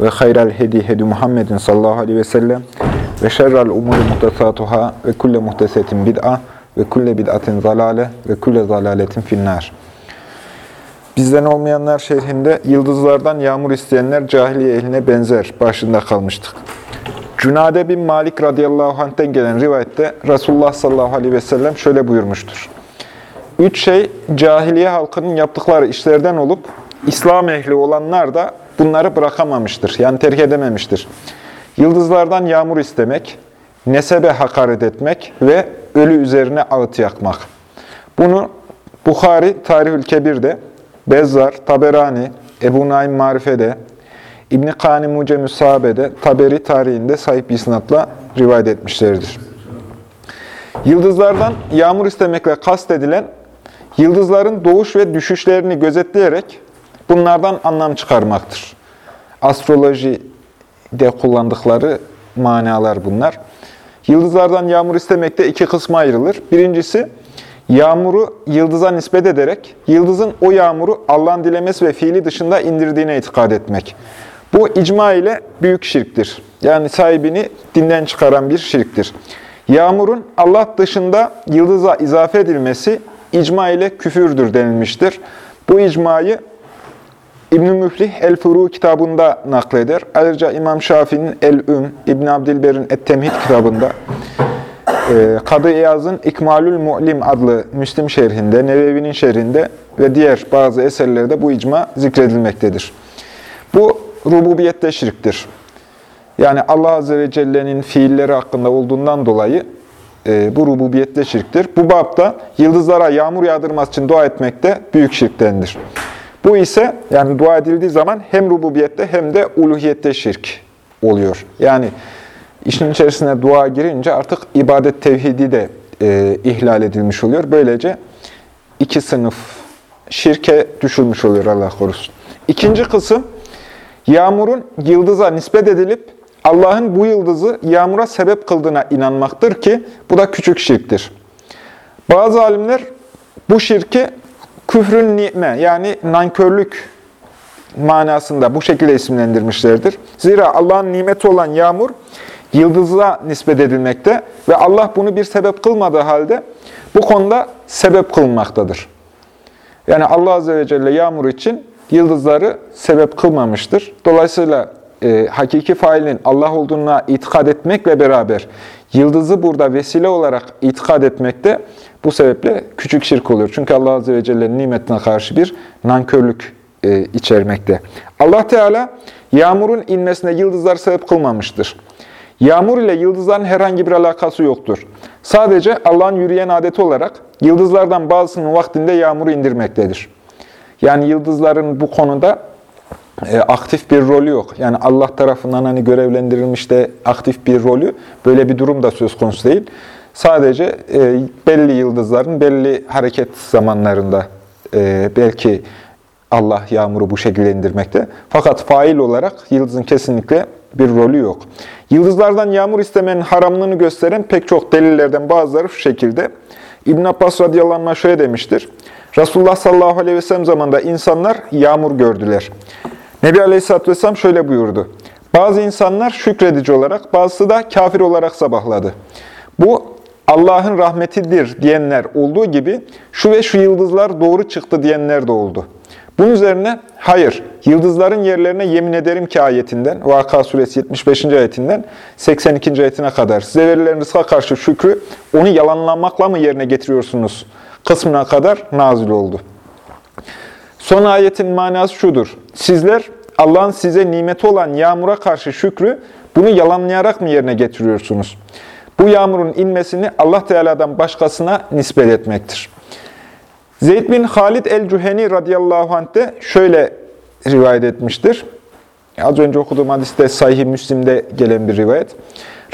ve hayral hedi hedi Muhammedin sallallahu aleyhi ve sellem ve şerrel umuri muhtesatuhâ ve kulle muhtesetin bid'a ve kulle bid'atin zalale ve kulle zalaletin finnâr. Bizden olmayanlar şerhinde yıldızlardan yağmur isteyenler cahiliye ehline benzer başında kalmıştık. Cünade bin Malik radıyallahu anh'ten gelen rivayette Resulullah sallallahu aleyhi ve sellem şöyle buyurmuştur. Üç şey cahiliye halkının yaptıkları işlerden olup İslam ehli olanlar da bunları bırakamamıştır. Yani terk edememiştir. Yıldızlardan yağmur istemek, nesebe hakaret etmek ve ölü üzerine ağıt yakmak. Bunu Bukhari Tarihül Kebir'de, Bezzar, Taberani, Ebu Naim Marife'de, İbn-i Kani Mucemü Sahabe'de, Taberi tarihinde sahip isnatla rivayet etmişlerdir. Yıldızlardan yağmur istemekle kastedilen, yıldızların doğuş ve düşüşlerini gözetleyerek bunlardan anlam çıkarmaktır. Astrolojide kullandıkları manalar bunlar. Yıldızlardan yağmur istemekte iki kısma ayrılır. Birincisi, yağmuru yıldıza nispet ederek, yıldızın o yağmuru Allah'ın dilemesi ve fiili dışında indirdiğine itikad etmek. Bu icma ile büyük şirktir. Yani sahibini dinden çıkaran bir şirktir. Yağmurun Allah dışında yıldıza izafe edilmesi icma ile küfürdür denilmiştir. Bu icmayı İbn-i Müflih El-Furu kitabında nakleder. Ayrıca İmam Şafii'nin El-Üm, İbn Abdilber'in Et-Temhid kitabında, e, Kadı İyaz'ın İkmalül Mu'lim adlı Müslim şerhinde, Nevevi'nin şerhinde ve diğer bazı eserlerde bu icma zikredilmektedir. Bu rububiyette şirktir. Yani Allah Azze ve Celle'nin fiilleri hakkında olduğundan dolayı e, bu rububiyette şirktir. Bu babda yıldızlara yağmur yağdırması için dua etmek de büyük şirktendir. Bu ise yani dua edildiği zaman hem rububiyette hem de uluhiyette şirk oluyor. Yani işin içerisine dua girince artık ibadet tevhidi de e, ihlal edilmiş oluyor. Böylece iki sınıf şirke düşülmüş oluyor Allah korusun. İkinci kısım yağmurun yıldıza nispet edilip Allah'ın bu yıldızı yağmura sebep kıldığına inanmaktır ki bu da küçük şirktir. Bazı alimler bu şirki küfrün ni'me yani nankörlük manasında bu şekilde isimlendirmişlerdir. Zira Allah'ın nimeti olan yağmur yıldıza nispet edilmekte ve Allah bunu bir sebep kılmadığı halde bu konuda sebep kılmaktadır. Yani Allah Azze ve Celle yağmur için yıldızları sebep kılmamıştır. Dolayısıyla e, hakiki failin Allah olduğuna itikad etmekle beraber yıldızı burada vesile olarak itikad etmekte bu sebeple küçük şirk oluyor. Çünkü Allah Azze ve Celle'nin nimetine karşı bir nankörlük e, içermekte. Allah Teala yağmurun inmesine yıldızlar sebep kılmamıştır. Yağmur ile yıldızların herhangi bir alakası yoktur. Sadece Allah'ın yürüyen adeti olarak yıldızlardan bazısının vaktinde yağmuru indirmektedir. Yani yıldızların bu konuda e, aktif bir rolü yok. Yani Allah tarafından hani görevlendirilmiş de aktif bir rolü böyle bir durum da söz konusu değil. Sadece e, belli yıldızların belli hareket zamanlarında e, belki Allah yağmuru bu şekilde indirmekte. Fakat fail olarak yıldızın kesinlikle bir rolü yok. Yıldızlardan yağmur istemenin haramlığını gösteren pek çok delillerden bazıları şu şekilde. İbn Abbas radıyallahu anh şöyle demiştir. Resulullah sallallahu aleyhi ve sellem zamanında insanlar yağmur gördüler. Nebi Aleyhisselatü Vesselam şöyle buyurdu. Bazı insanlar şükredici olarak, bazısı da kafir olarak sabahladı. Bu Allah'ın rahmetidir diyenler olduğu gibi şu ve şu yıldızlar doğru çıktı diyenler de oldu. Bunun üzerine hayır, yıldızların yerlerine yemin ederim ki ayetinden, Vaka suresi 75. ayetinden 82. ayetine kadar size verilen rızka karşı şükrü onu yalanlamakla mı yerine getiriyorsunuz kısmına kadar nazil oldu. Son ayetin manası şudur. Sizler Allah'ın size nimeti olan yağmura karşı şükrü bunu yalanlayarak mı yerine getiriyorsunuz? Bu yağmurun inmesini Allah Teala'dan başkasına nispet etmektir. Zeyd bin Halid el-Cüheni radıyallahu anh de şöyle rivayet etmiştir. Az önce okuduğum hadiste Sahih Müslim'de gelen bir rivayet.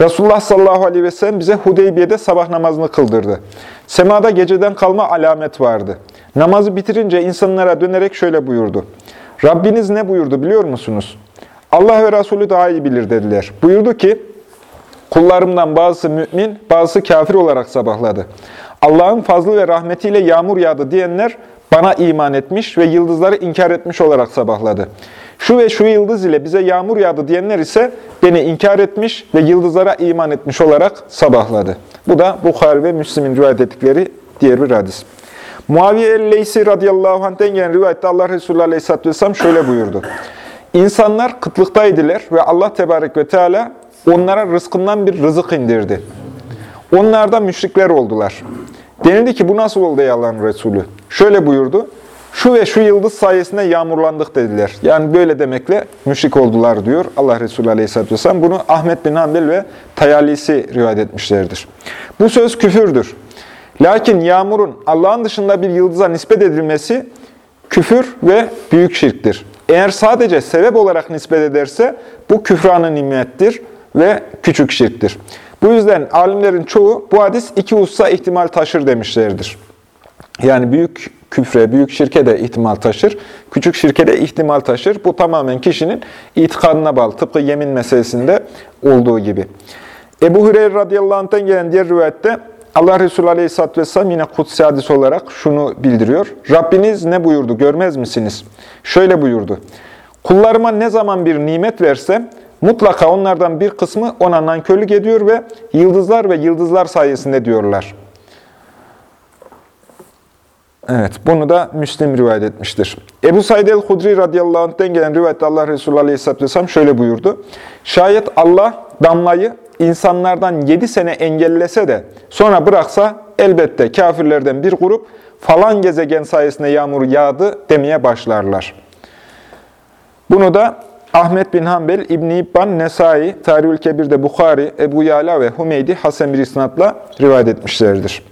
Resulullah sallallahu aleyhi ve sellem bize Hudeybiye'de sabah namazını kıldırdı. Semada geceden kalma alamet vardı. Namazı bitirince insanlara dönerek şöyle buyurdu. Rabbiniz ne buyurdu biliyor musunuz? Allah ve Resulü daha iyi bilir dediler. Buyurdu ki, kullarımdan bazısı mümin, bazısı kafir olarak sabahladı. Allah'ın fazlı ve rahmetiyle yağmur yağdı diyenler bana iman etmiş ve yıldızları inkar etmiş olarak sabahladı. Şu ve şu yıldız ile bize yağmur yağdı diyenler ise beni inkar etmiş ve yıldızlara iman etmiş olarak sabahladı. Bu da Bukhari ve Müslim'in rivayet ettikleri diğer bir hadis. Muaviye el-Leysi radıyallahu anh'ten gelen rivayette Allah Resulü aleyhisselatü vesselam şöyle buyurdu. İnsanlar kıtlıktaydılar ve Allah tebarek ve teala onlara rızkından bir rızık indirdi. Onlar da müşrikler oldular. Denildi ki bu nasıl oldu ey Allah'ın Resulü? Şöyle buyurdu. Şu ve şu yıldız sayesinde yağmurlandık dediler. Yani böyle demekle müşrik oldular diyor Allah Resulü Aleyhisselatü Vesselam. Bunu Ahmet bin Hanbel ve Tayalisi rivayet etmişlerdir. Bu söz küfürdür. Lakin yağmurun Allah'ın dışında bir yıldıza nispet edilmesi küfür ve büyük şirktir. Eğer sadece sebep olarak nispet ederse bu küfranın nimettir ve küçük şirktir. Bu yüzden alimlerin çoğu bu hadis iki hususa ihtimal taşır demişlerdir. Yani büyük küfre, büyük şirke de ihtimal taşır, küçük şirke de ihtimal taşır. Bu tamamen kişinin itikadına bağlı. Tıpkı yemin meselesinde olduğu gibi. Ebu Hureyre radıyallahu anh'tan gelen diğer rivayette Allah Resulü aleyhisselatü vesselam yine kutsi hadis olarak şunu bildiriyor. Rabbiniz ne buyurdu görmez misiniz? Şöyle buyurdu. Kullarıma ne zaman bir nimet versem mutlaka onlardan bir kısmı ona nankörlük ediyor ve yıldızlar ve yıldızlar sayesinde diyorlar. Evet, bunu da Müslim rivayet etmiştir. Ebu Said el-Hudri radıyallahu anh'ten gelen rivayette Allah Resulü aleyhisselatü vesselam şöyle buyurdu. Şayet Allah damlayı insanlardan yedi sene engellese de sonra bıraksa elbette kafirlerden bir grup falan gezegen sayesinde yağmur yağdı demeye başlarlar. Bunu da Ahmet bin Hanbel, İbn-i İbban, Nesai, Tarihül Kebir'de Bukhari, Ebu Yala ve Humeydi Hasan bir isnatla rivayet etmişlerdir.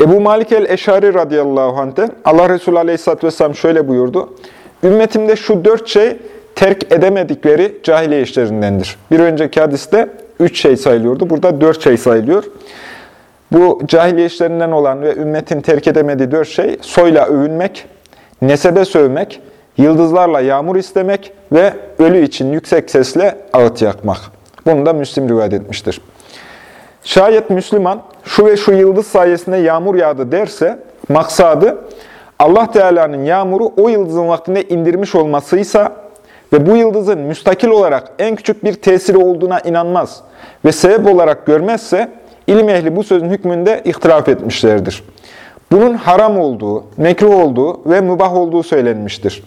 Ebu Malik el-Eşari radıyallahu anh'ten Allah Resulü aleyhisselatü vesselam şöyle buyurdu. Ümmetimde şu dört şey terk edemedikleri cahiliye işlerindendir. Bir önceki hadiste üç şey sayılıyordu. Burada dört şey sayılıyor. Bu cahiliye işlerinden olan ve ümmetin terk edemediği dört şey soyla övünmek, nesebe sövmek, yıldızlarla yağmur istemek ve ölü için yüksek sesle ağıt yakmak. Bunu da Müslim rivayet etmiştir. Şayet Müslüman şu ve şu yıldız sayesinde yağmur yağdı derse maksadı Allah Teala'nın yağmuru o yıldızın vaktinde indirmiş olmasıysa ve bu yıldızın müstakil olarak en küçük bir tesiri olduğuna inanmaz ve sebep olarak görmezse ilim ehli bu sözün hükmünde ihtilaf etmişlerdir. Bunun haram olduğu, mekruh olduğu ve mübah olduğu söylenmiştir.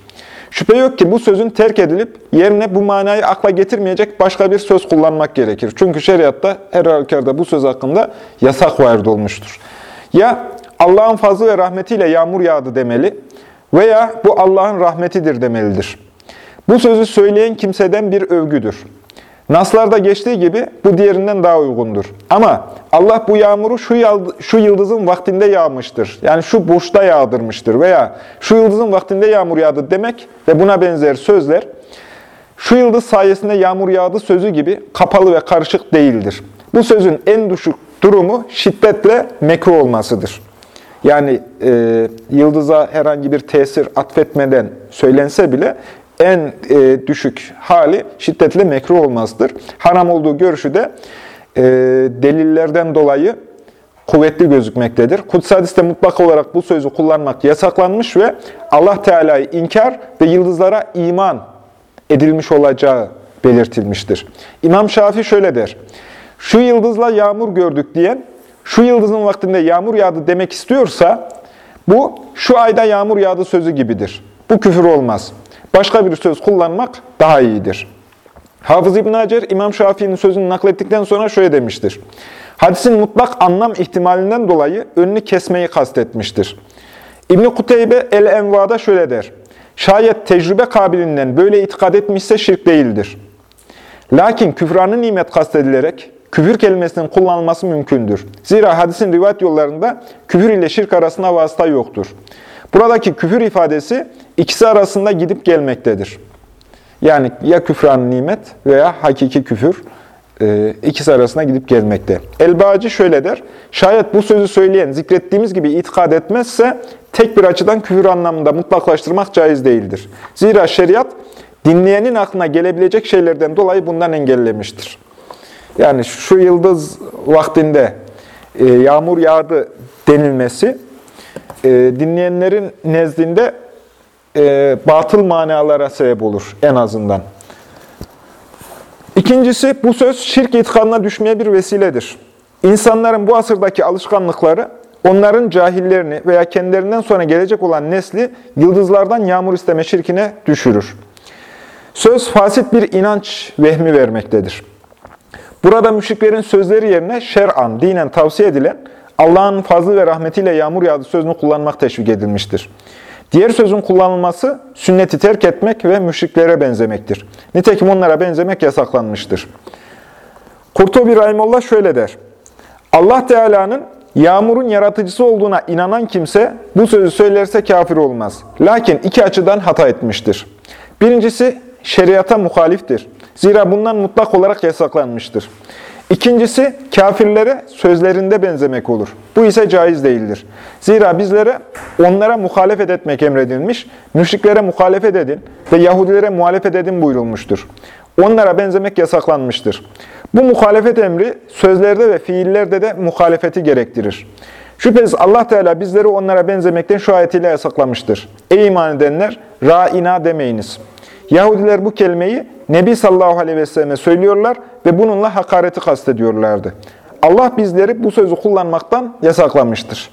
Şüphe yok ki bu sözün terk edilip yerine bu manayı akla getirmeyecek başka bir söz kullanmak gerekir. Çünkü şeriatta her halükarda bu söz hakkında yasak varid olmuştur. Ya Allah'ın fazlı ve rahmetiyle yağmur yağdı demeli veya bu Allah'ın rahmetidir demelidir. Bu sözü söyleyen kimseden bir övgüdür. Naslarda geçtiği gibi bu diğerinden daha uygundur. Ama Allah bu yağmuru şu yıldızın vaktinde yağmıştır. Yani şu burçta yağdırmıştır veya şu yıldızın vaktinde yağmur yağdı demek ve buna benzer sözler şu yıldız sayesinde yağmur yağdı sözü gibi kapalı ve karışık değildir. Bu sözün en düşük durumu şiddetle mekruh olmasıdır. Yani e, yıldıza herhangi bir tesir atfetmeden söylense bile en e, düşük hali şiddetle mekruh olmazdır. Haram olduğu görüşü de e, delillerden dolayı kuvvetli gözükmektedir. Kudüs hadiste mutlak olarak bu sözü kullanmak yasaklanmış ve Allah Teala'yı inkar ve yıldızlara iman edilmiş olacağı belirtilmiştir. İmam Şafii şöyle der. Şu yıldızla yağmur gördük diyen, şu yıldızın vaktinde yağmur yağdı demek istiyorsa, bu şu ayda yağmur yağdı sözü gibidir. Bu küfür olmaz. Başka bir söz kullanmak daha iyidir. Hafız İbn Hacer, İmam Şafii'nin sözünü naklettikten sonra şöyle demiştir. Hadisin mutlak anlam ihtimalinden dolayı önünü kesmeyi kastetmiştir. İbn-i Kuteybe El-Enva'da şöyle der. Şayet tecrübe kabilinden böyle itikad etmişse şirk değildir. Lakin küfranı nimet kastedilerek küfür kelimesinin kullanılması mümkündür. Zira hadisin rivayet yollarında küfür ile şirk arasında vasıta yoktur. Buradaki küfür ifadesi ikisi arasında gidip gelmektedir. Yani ya küfran nimet veya hakiki küfür e, ikisi arasında gidip gelmekte. Elbacı şöyle der, şayet bu sözü söyleyen zikrettiğimiz gibi itikad etmezse tek bir açıdan küfür anlamında mutlaklaştırmak caiz değildir. Zira şeriat dinleyenin aklına gelebilecek şeylerden dolayı bundan engellemiştir. Yani şu yıldız vaktinde e, yağmur yağdı denilmesi e, dinleyenlerin nezdinde e, batıl manalara sebep olur en azından. İkincisi bu söz şirk itikadına düşmeye bir vesiledir. İnsanların bu asırdaki alışkanlıkları onların cahillerini veya kendilerinden sonra gelecek olan nesli yıldızlardan yağmur isteme şirkine düşürür. Söz fasit bir inanç vehmi vermektedir. Burada müşriklerin sözleri yerine şer'an, dinen tavsiye edilen Allah'ın fazlı ve rahmetiyle yağmur yağdı sözünü kullanmak teşvik edilmiştir. Diğer sözün kullanılması sünneti terk etmek ve müşriklere benzemektir. Nitekim onlara benzemek yasaklanmıştır. Kurtubi Rahimullah şöyle der. Allah Teala'nın yağmurun yaratıcısı olduğuna inanan kimse bu sözü söylerse kafir olmaz. Lakin iki açıdan hata etmiştir. Birincisi şeriata muhaliftir. Zira bundan mutlak olarak yasaklanmıştır. İkincisi, kafirlere sözlerinde benzemek olur. Bu ise caiz değildir. Zira bizlere onlara muhalefet etmek emredilmiş, müşriklere muhalefet edin ve Yahudilere muhalefet edin buyurulmuştur. Onlara benzemek yasaklanmıştır. Bu muhalefet emri sözlerde ve fiillerde de muhalefeti gerektirir. Şüphesiz Allah Teala bizleri onlara benzemekten şu ayetiyle yasaklamıştır. Ey iman edenler, ra'ina demeyiniz. Yahudiler bu kelimeyi Nebi sallallahu aleyhi ve selleme söylüyorlar ve bununla hakareti kastediyorlardı. Allah bizleri bu sözü kullanmaktan yasaklamıştır.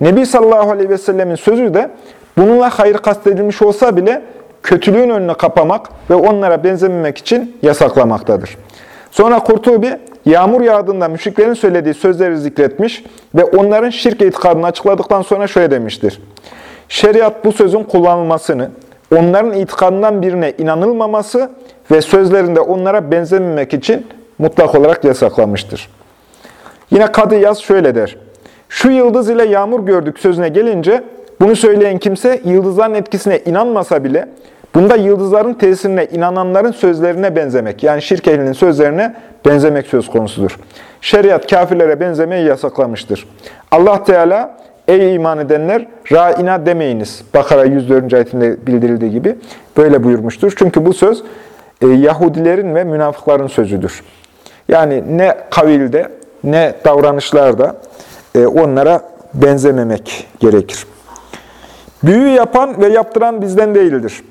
Nebi sallallahu aleyhi ve sellemin sözü de bununla hayır kastedilmiş olsa bile kötülüğün önünü kapamak ve onlara benzememek için yasaklamaktadır. Sonra Kurtubi, yağmur yağdığında müşriklerin söylediği sözleri zikretmiş ve onların şirk itikadını açıkladıktan sonra şöyle demiştir. Şeriat bu sözün kullanılmasını, onların itikadından birine inanılmaması ve sözlerinde onlara benzememek için mutlak olarak yasaklamıştır. Yine Kadı Yaz şöyle der. Şu yıldız ile yağmur gördük sözüne gelince bunu söyleyen kimse yıldızların etkisine inanmasa bile bunda yıldızların tesirine inananların sözlerine benzemek yani şirk ehlinin sözlerine benzemek söz konusudur. Şeriat kafirlere benzemeyi yasaklamıştır. Allah Teala ey iman edenler ra'ina demeyiniz. Bakara 104. ayetinde bildirildiği gibi böyle buyurmuştur. Çünkü bu söz e, Yahudilerin ve münafıkların sözüdür. Yani ne kavilde ne davranışlarda e, onlara benzememek gerekir. Büyü yapan ve yaptıran bizden değildir.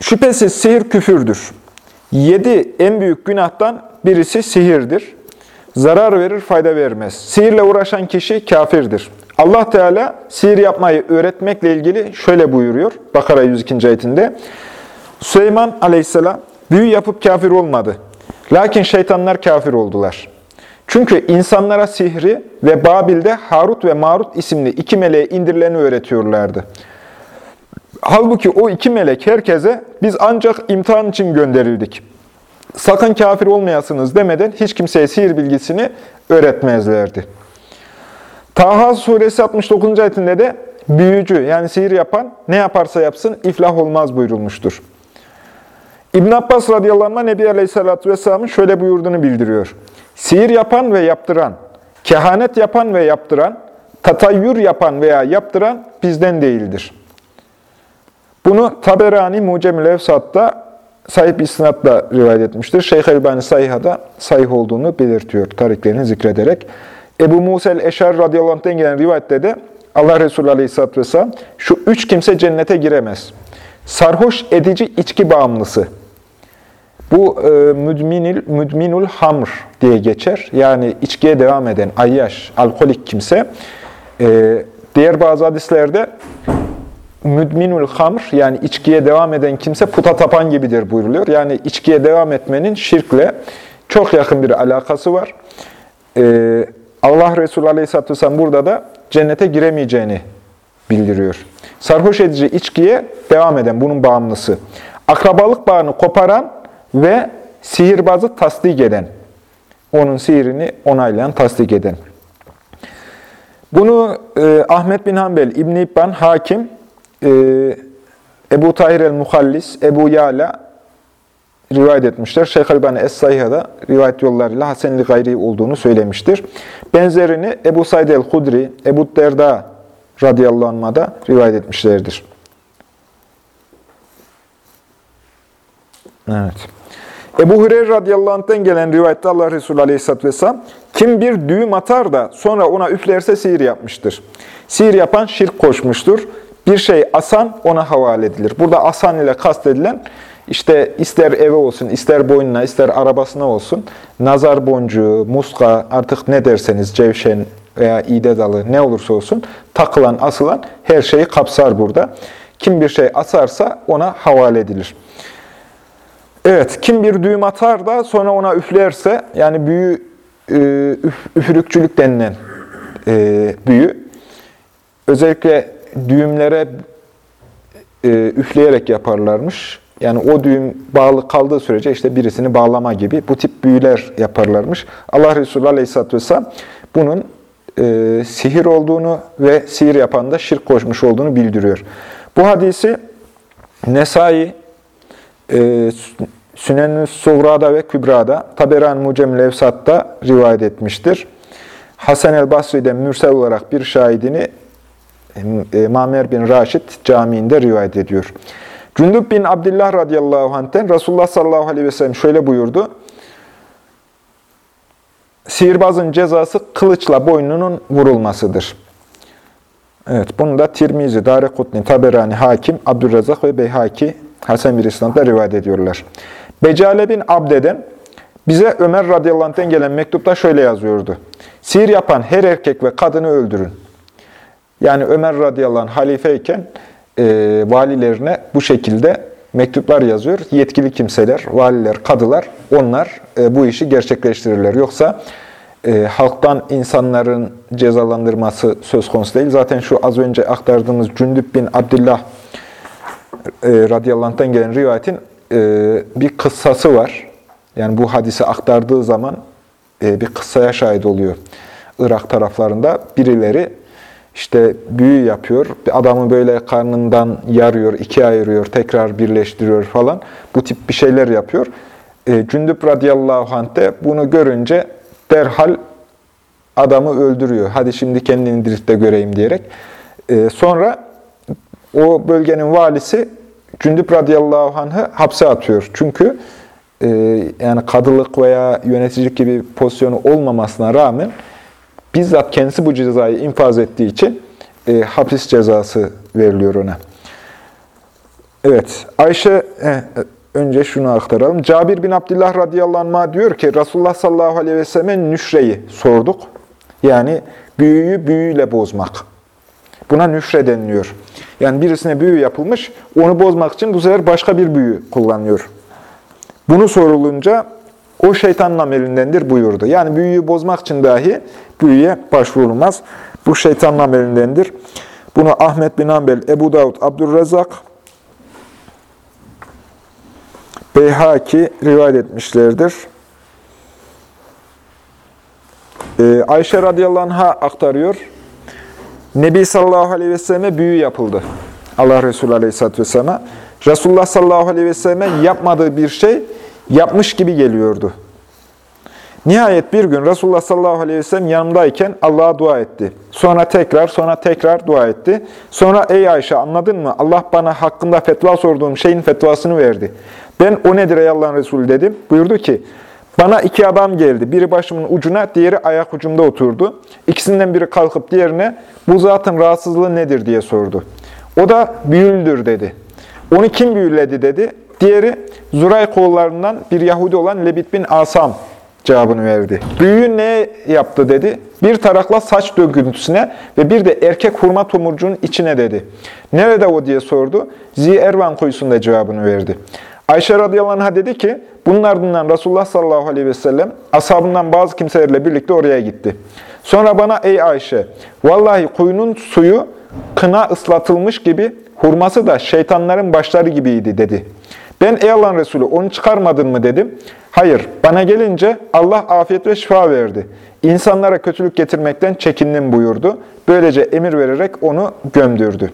Şüphesiz sihir küfürdür. Yedi en büyük günahtan birisi sihirdir. Zarar verir, fayda vermez. Sihirle uğraşan kişi kafirdir. Allah Teala sihir yapmayı öğretmekle ilgili şöyle buyuruyor. Bakara 102. ayetinde. Süleyman aleyhisselam büyü yapıp kafir olmadı. Lakin şeytanlar kafir oldular. Çünkü insanlara sihri ve Babil'de Harut ve Marut isimli iki meleğe indirileni öğretiyorlardı. Halbuki o iki melek herkese biz ancak imtihan için gönderildik. Sakın kafir olmayasınız demeden hiç kimseye sihir bilgisini öğretmezlerdi. Taha suresi 69. ayetinde de büyücü yani sihir yapan ne yaparsa yapsın iflah olmaz buyurulmuştur. İbn Abbas radıyallahu anh Nebi Aleyhisselatü Vesselam'ın şöyle buyurduğunu bildiriyor. Sihir yapan ve yaptıran, kehanet yapan ve yaptıran, tatayyür yapan veya yaptıran bizden değildir. Bunu Taberani Mucemül Evsat'ta sahip isnatla rivayet etmiştir. Şeyh Elbani Sayha'da sahih olduğunu belirtiyor tariklerini zikrederek. Ebu Musa el-Eşar radıyallahu anh'ten gelen rivayette de Allah Resulü aleyhisselatü vesselam şu üç kimse cennete giremez. Sarhoş edici içki bağımlısı. Bu e, müdminil, müdminul hamr diye geçer. Yani içkiye devam eden, ayyaş, alkolik kimse. E, diğer bazı hadislerde müdminul hamr yani içkiye devam eden kimse puta tapan gibidir buyruluyor. Yani içkiye devam etmenin şirkle çok yakın bir alakası var. Ee, Allah Resulü Aleyhisselatü Vesselam burada da cennete giremeyeceğini bildiriyor. Sarhoş edici içkiye devam eden, bunun bağımlısı. Akrabalık bağını koparan ve sihirbazı tasdik eden, onun sihirini onaylayan, tasdik eden. Bunu e, Ahmet bin Hanbel, İbn-i Hakim, e, Ebu Tahir el-Muhallis, Ebu Yala rivayet etmişler. Şeyh Albani Es-Sayha'da rivayet yollarıyla Hasenli gayri olduğunu söylemiştir. Benzerini Ebu Said el-Hudri, Ebu Derda radıyallahu anh'a da rivayet etmişlerdir. Evet. Ebu Hureyre radıyallahu anh'tan gelen rivayette Allah Resulü aleyhisselatü vesselam, kim bir düğüm atar da sonra ona üflerse sihir yapmıştır. Sihir yapan şirk koşmuştur. Bir şey asan ona havale edilir. Burada asan ile kastedilen, işte ister eve olsun, ister boynuna, ister arabasına olsun, nazar boncuğu, muska, artık ne derseniz, cevşen veya iğde dalı ne olursa olsun, takılan, asılan her şeyi kapsar burada. Kim bir şey asarsa ona havale edilir. Evet, kim bir düğüm atar da sonra ona üflerse, yani büyü, e, üf, üfürükçülük denilen e, büyü, özellikle düğümlere e, üfleyerek yaparlarmış. Yani o düğüm bağlı kaldığı sürece işte birisini bağlama gibi bu tip büyüler yaparlarmış. Allah Resulü Aleyhisselatü Vesselam bunun e, sihir olduğunu ve sihir yapan da şirk koşmuş olduğunu bildiriyor. Bu hadisi Nesai, e, Sünen-i Suvra'da ve Kübra'da, Taberan Mucem Levsat'ta rivayet etmiştir. Hasan el-Basri'den mürsel olarak bir şahidini Mamer bin Raşid camiinde rivayet ediyor. Cündüb bin Abdullah radıyallahu anh'ten Resulullah sallallahu aleyhi ve sellem şöyle buyurdu. Sihirbazın cezası kılıçla boynunun vurulmasıdır. Evet, bunu da Tirmizi, Darekutni, Taberani, Hakim, Abdülrezzak ve Beyhaki Hasan bir İslam'da rivayet ediyorlar. Becale bin Abde'den bize Ömer radıyallahu anh'ten gelen mektupta şöyle yazıyordu. Sihir yapan her erkek ve kadını öldürün. Yani Ömer radıyallahu anh halifeyken e, valilerine bu şekilde mektuplar yazıyor. Yetkili kimseler, valiler, kadılar onlar e, bu işi gerçekleştirirler. Yoksa e, halktan insanların cezalandırması söz konusu değil. Zaten şu az önce aktardığımız Cündüb bin Abdullah e, radıyallahu gelen rivayetin e, bir kıssası var. Yani bu hadisi aktardığı zaman e, bir kıssaya şahit oluyor. Irak taraflarında birileri işte büyü yapıyor. Adamı böyle karnından yarıyor, ikiye ayırıyor, tekrar birleştiriyor falan. Bu tip bir şeyler yapıyor. E, Cündüb radıyallahu anh de bunu görünce derhal adamı öldürüyor. Hadi şimdi kendini diritte göreyim diyerek. E, sonra o bölgenin valisi Cündüb radıyallahu anh'ı hapse atıyor. Çünkü e, yani kadılık veya yöneticilik gibi pozisyonu olmamasına rağmen bizzat kendisi bu cezayı infaz ettiği için e, hapis cezası veriliyor ona. Evet, Ayşe, e, önce şunu aktaralım. Cabir bin Abdullah radıyallahu anh diyor ki, Resulullah sallallahu aleyhi ve sellem nüşreyi sorduk. Yani büyüyü büyüyle bozmak. Buna nüşre deniliyor. Yani birisine büyü yapılmış, onu bozmak için bu sefer başka bir büyü kullanıyor. Bunu sorulunca o şeytanın amelindendir buyurdu. Yani büyüyü bozmak için dahi büyüye başvurulmaz. Bu şeytanın amelindendir. Bunu Ahmet bin Hanbel, Ebu Davud, Abdurrezzak, Beyhaki rivayet etmişlerdir. Ee, Ayşe radıyallahu anh'a aktarıyor. Nebi sallallahu aleyhi ve selleme büyü yapıldı. Allah Resulü aleyhisselatü vesselam'a. Resulullah sallallahu aleyhi ve selleme yapmadığı bir şey yapmış gibi geliyordu. Nihayet bir gün Resulullah sallallahu aleyhi ve sellem yanımdayken Allah'a dua etti. Sonra tekrar, sonra tekrar dua etti. Sonra ey Ayşe anladın mı? Allah bana hakkında fetva sorduğum şeyin fetvasını verdi. Ben o nedir ey Allah'ın Resulü dedim. Buyurdu ki, bana iki adam geldi. Biri başımın ucuna, diğeri ayak ucumda oturdu. İkisinden biri kalkıp diğerine bu zatın rahatsızlığı nedir diye sordu. O da büyüldür dedi. Onu kim büyüledi dedi. Diğeri Zuray kollarından bir Yahudi olan Lebit bin Asam cevabını verdi. Büyüğü ne yaptı dedi. Bir tarakla saç döküntüsüne ve bir de erkek hurma tomurcuğun içine dedi. Nerede o diye sordu. Zi Ervan kuyusunda cevabını verdi. Ayşe radıyallahu anh'a dedi ki, bunun ardından Resulullah sallallahu aleyhi ve sellem ashabından bazı kimselerle birlikte oraya gitti. Sonra bana ey Ayşe, vallahi kuyunun suyu kına ıslatılmış gibi, hurması da şeytanların başları gibiydi dedi. Ben ey Allah'ın Resulü onu çıkarmadın mı dedim. Hayır, bana gelince Allah afiyet ve şifa verdi. İnsanlara kötülük getirmekten çekindim buyurdu. Böylece emir vererek onu gömdürdü.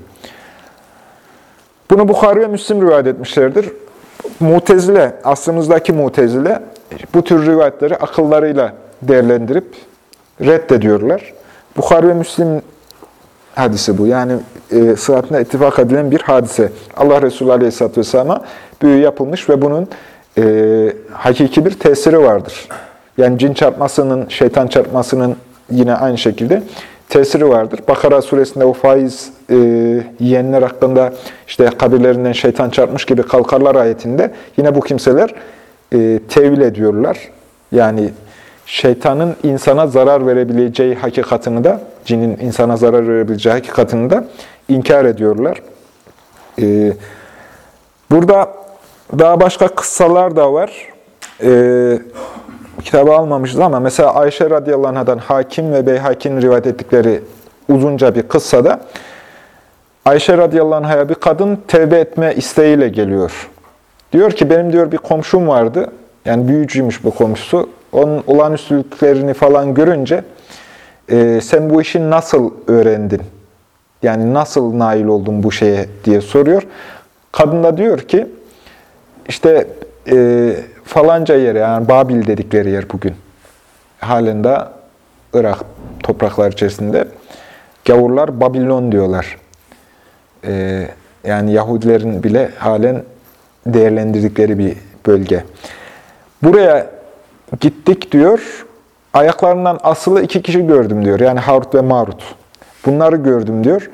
Bunu Bukhari ve Müslim rivayet etmişlerdir. Mutezile, asrımızdaki mutezile bu tür rivayetleri akıllarıyla değerlendirip reddediyorlar. Bukhari ve Müslim hadisi bu. Yani e, sıhhatine ittifak edilen bir hadise. Allah Resulü Aleyhisselatü Vesselam'a büyü yapılmış ve bunun e, hakiki bir tesiri vardır. Yani cin çarpmasının, şeytan çarpmasının yine aynı şekilde tesiri vardır. Bakara suresinde o faiz e, yiyenler hakkında işte kabirlerinden şeytan çarpmış gibi kalkarlar ayetinde yine bu kimseler e, tevil ediyorlar. Yani şeytanın insana zarar verebileceği hakikatini de, cinin insana zarar verebileceği hakikatini de inkar ediyorlar. Ee, burada daha başka kıssalar da var. Ee, kitabı almamışız ama mesela Ayşe radıyallahu anh'dan Hakim ve Beyhaki'nin rivayet ettikleri uzunca bir kıssada Ayşe radıyallahu anh'a bir kadın tevbe etme isteğiyle geliyor. Diyor ki benim diyor bir komşum vardı. Yani büyücüymüş bu komşusu. Onun olağanüstülüklerini falan görünce e, sen bu işi nasıl öğrendin? Yani nasıl nail oldun bu şeye diye soruyor. Kadın da diyor ki işte e, falanca yere yani Babil dedikleri yer bugün. Halen de Irak topraklar içerisinde gavurlar Babilon diyorlar. E, yani Yahudilerin bile halen değerlendirdikleri bir bölge. Buraya gittik diyor. Ayaklarından asılı iki kişi gördüm diyor. Yani Harut ve Marut. Bunları gördüm diyor.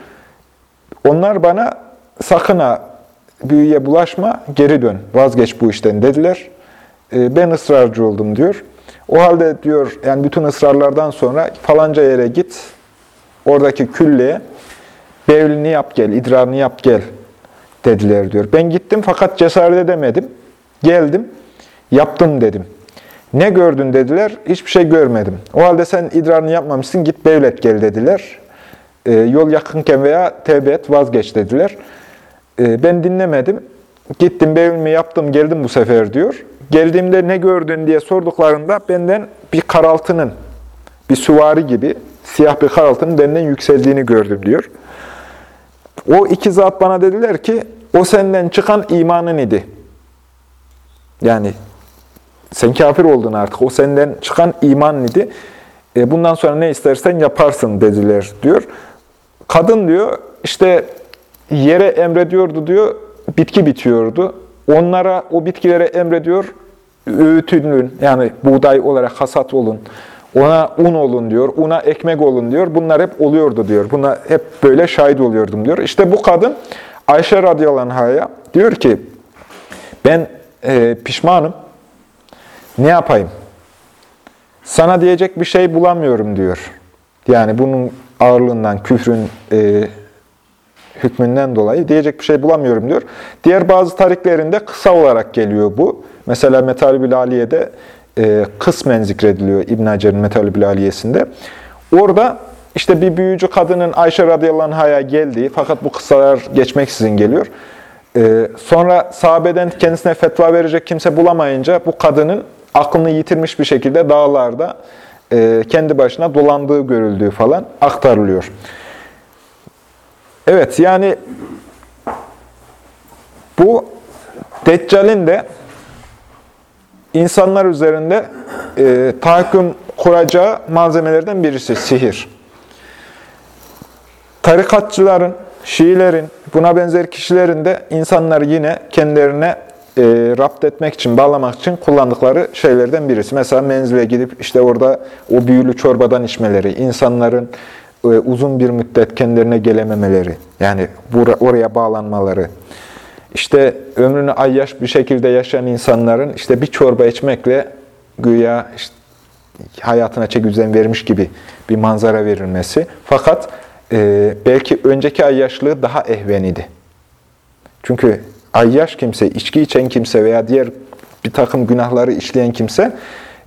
Onlar bana sakın ha büyüye bulaşma, geri dön, vazgeç bu işten dediler. E, ben ısrarcı oldum diyor. O halde diyor, yani bütün ısrarlardan sonra falanca yere git, oradaki külleye bevlini yap gel, idrarını yap gel dediler diyor. Ben gittim fakat cesaret edemedim. Geldim, yaptım dedim. Ne gördün dediler, hiçbir şey görmedim. O halde sen idrarını yapmamışsın, git bevlet gel dediler. E, yol yakınken veya tevbe et, vazgeç dediler. E, ben dinlemedim. Gittim, bevlimi yaptım, geldim bu sefer diyor. Geldiğimde ne gördün diye sorduklarında benden bir karaltının, bir süvari gibi siyah bir karaltının benden yükseldiğini gördüm diyor. O iki zat bana dediler ki, o senden çıkan imanın idi. Yani sen kafir oldun artık. O senden çıkan iman idi. E, bundan sonra ne istersen yaparsın dediler diyor. Kadın diyor işte yere emrediyordu diyor, bitki bitiyordu. Onlara o bitkilere emrediyor, öğütünün yani buğday olarak hasat olun. Ona un olun diyor, una ekmek olun diyor. Bunlar hep oluyordu diyor. Buna hep böyle şahit oluyordum diyor. İşte bu kadın Ayşe radıyallahu anh'a diyor ki ben e, pişmanım. Ne yapayım? Sana diyecek bir şey bulamıyorum diyor. Yani bunun ağırlığından, küfrün e, hükmünden dolayı diyecek bir şey bulamıyorum diyor. Diğer bazı tariklerinde kısa olarak geliyor bu. Mesela Metalibül Aliye'de e, kısmen zikrediliyor İbn Hacer'in Metalibül Aliyesinde. Orada işte bir büyücü kadının Ayşe radıyallahu anh'a geldiği, fakat bu kıssalar geçmeksizin geliyor. E, sonra sahabeden kendisine fetva verecek kimse bulamayınca bu kadının aklını yitirmiş bir şekilde dağlarda e, kendi başına dolandığı görüldüğü falan aktarılıyor. Evet yani bu Deccal'in de insanlar üzerinde e, tahakküm kuracağı malzemelerden birisi sihir. Tarikatçıların, Şiilerin, buna benzer kişilerin de insanlar yine kendilerine e, rapt etmek için, bağlamak için kullandıkları şeylerden birisi. Mesela menzile gidip işte orada o büyülü çorbadan içmeleri, insanların uzun bir müddet kendilerine gelememeleri, yani oraya bağlanmaları, işte ömrünü ayyaş bir şekilde yaşayan insanların işte bir çorba içmekle güya işte hayatına çeki düzen vermiş gibi bir manzara verilmesi. Fakat e, belki önceki ayyaşlığı daha ehveniydi. Çünkü ayyaş kimse, içki içen kimse veya diğer bir takım günahları işleyen kimse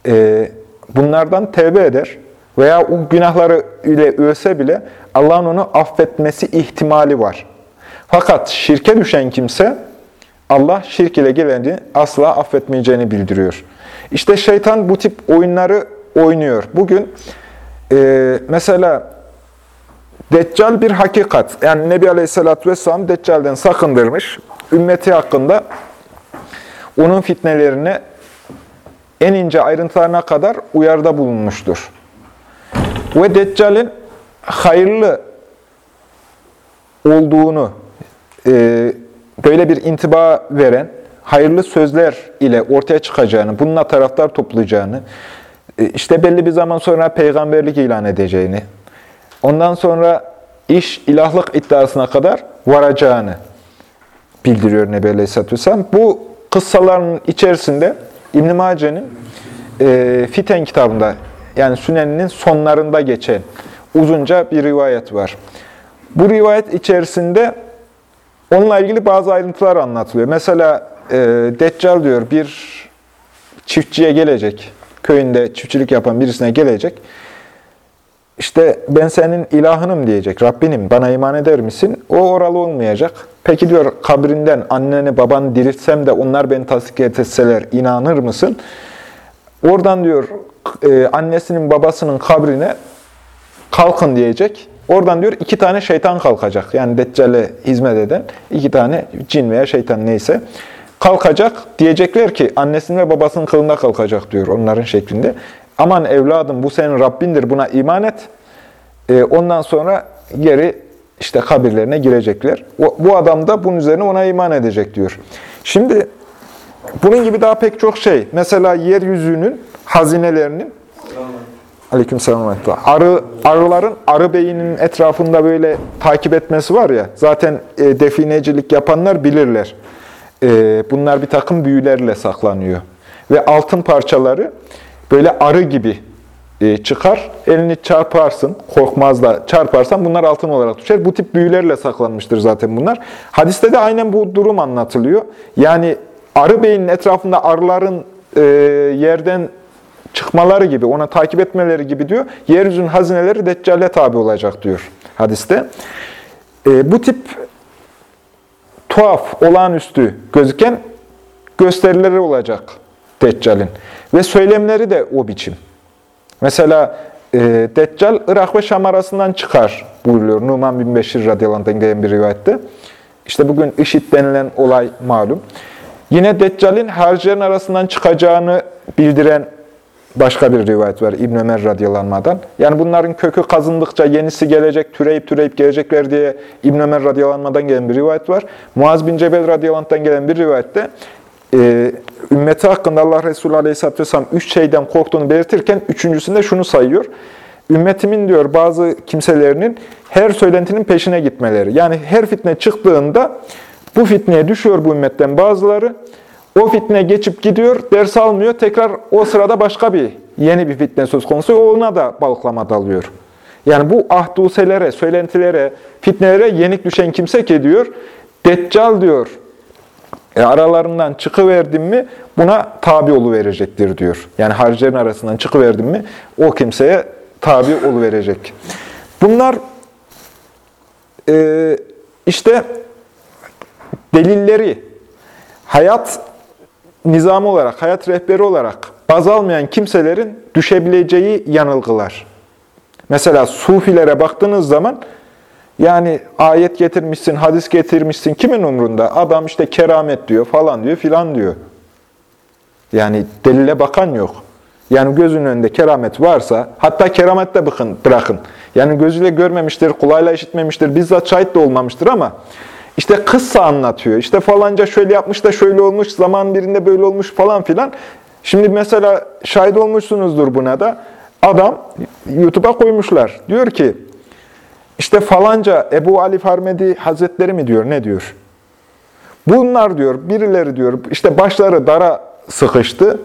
e, bunlardan tevbe eder veya o günahları ile ölse bile Allah'ın onu affetmesi ihtimali var. Fakat şirke düşen kimse Allah şirk ile geleni asla affetmeyeceğini bildiriyor. İşte şeytan bu tip oyunları oynuyor. Bugün e, mesela Deccal bir hakikat. Yani Nebi Aleyhisselatü Vesselam Deccal'den sakındırmış. Ümmeti hakkında onun fitnelerine en ince ayrıntılarına kadar uyarda bulunmuştur. Ve Deccal'in hayırlı olduğunu e, böyle bir intiba veren hayırlı sözler ile ortaya çıkacağını, bununla taraftar toplayacağını, e, işte belli bir zaman sonra peygamberlik ilan edeceğini, ondan sonra iş ilahlık iddiasına kadar varacağını bildiriyor Nebi Aleyhisselatü Vesselam. Bu kıssaların içerisinde İbn-i Mace'nin e, Fiten kitabında yani Sünen'inin sonlarında geçen uzunca bir rivayet var. Bu rivayet içerisinde onunla ilgili bazı ayrıntılar anlatılıyor. Mesela e, Deccal diyor bir çiftçiye gelecek, köyünde çiftçilik yapan birisine gelecek. İşte ben senin ilahınım diyecek, Rabbinim bana iman eder misin? O oralı olmayacak. Peki diyor kabrinden anneni babanı diriltsem de onlar beni tasdik etseler inanır mısın? Oradan diyor e, annesinin babasının kabrine kalkın diyecek. Oradan diyor iki tane şeytan kalkacak. Yani Deccal'e hizmet eden iki tane cin veya şeytan neyse. Kalkacak diyecekler ki annesinin ve babasının kılında kalkacak diyor onların şeklinde. Aman evladım bu senin Rabbindir buna iman et. Ee, ondan sonra geri işte kabirlerine girecekler. O, bu adam da bunun üzerine ona iman edecek diyor. Şimdi bunun gibi daha pek çok şey. Mesela yeryüzünün hazinelerinin Aleykümselam. Arı, arıların arı beyinin etrafında böyle takip etmesi var ya, zaten e, definecilik yapanlar bilirler. E, bunlar bir takım büyülerle saklanıyor. Ve altın parçaları böyle arı gibi e, çıkar, elini çarparsın, korkmaz da çarparsan bunlar altın olarak düşer. Bu tip büyülerle saklanmıştır zaten bunlar. Hadiste de aynen bu durum anlatılıyor. Yani arı beyinin etrafında arıların e, yerden çıkmaları gibi, ona takip etmeleri gibi diyor. Yeryüzünün hazineleri Deccal'e tabi olacak diyor hadiste. E, bu tip tuhaf, olağanüstü gözüken gösterileri olacak Deccal'in. Ve söylemleri de o biçim. Mesela e, Deccal Irak ve Şam arasından çıkar buyuruyor Numan bin Beşir radıyallahu gelen bir rivayette. İşte bugün IŞİD denilen olay malum. Yine Deccal'in harcilerin arasından çıkacağını bildiren başka bir rivayet var İbn Ömer radıyallahu anh'dan. Yani bunların kökü kazındıkça yenisi gelecek, türeyip türeyip gelecekler diye İbn Ömer radıyallahu anh'dan gelen bir rivayet var. Muaz bin Cebel radıyallahu anh'tan gelen bir rivayette e, ümmeti hakkında Allah Resulü aleyhisselatü vesselam üç şeyden korktuğunu belirtirken üçüncüsünde şunu sayıyor. Ümmetimin diyor bazı kimselerinin her söylentinin peşine gitmeleri. Yani her fitne çıktığında bu fitneye düşüyor bu ümmetten bazıları. O fitne geçip gidiyor, ders almıyor. Tekrar o sırada başka bir, yeni bir fitne söz konusu. Ona da balıklama dalıyor. Yani bu ahduselere, söylentilere, fitnelere yenik düşen kimse ki diyor, Deccal diyor, e, aralarından çıkıverdim mi buna tabi verecektir diyor. Yani haricilerin arasından çıkıverdim mi o kimseye tabi verecek. Bunlar e, işte delilleri hayat nizamı olarak, hayat rehberi olarak baz almayan kimselerin düşebileceği yanılgılar. Mesela sufilere baktığınız zaman yani ayet getirmişsin, hadis getirmişsin kimin umrunda? Adam işte keramet diyor falan diyor filan diyor. Yani delile bakan yok. Yani gözünün önünde keramet varsa, hatta keramet de bırakın. Yani gözüyle görmemiştir, kulağıyla işitmemiştir, bizzat şahit de olmamıştır ama işte kıssa anlatıyor. İşte falanca şöyle yapmış da şöyle olmuş, zaman birinde böyle olmuş falan filan. Şimdi mesela şahit olmuşsunuzdur buna da. Adam YouTube'a koymuşlar. Diyor ki, işte falanca Ebu Ali Farmedi Hazretleri mi diyor, ne diyor? Bunlar diyor, birileri diyor, işte başları dara sıkıştı.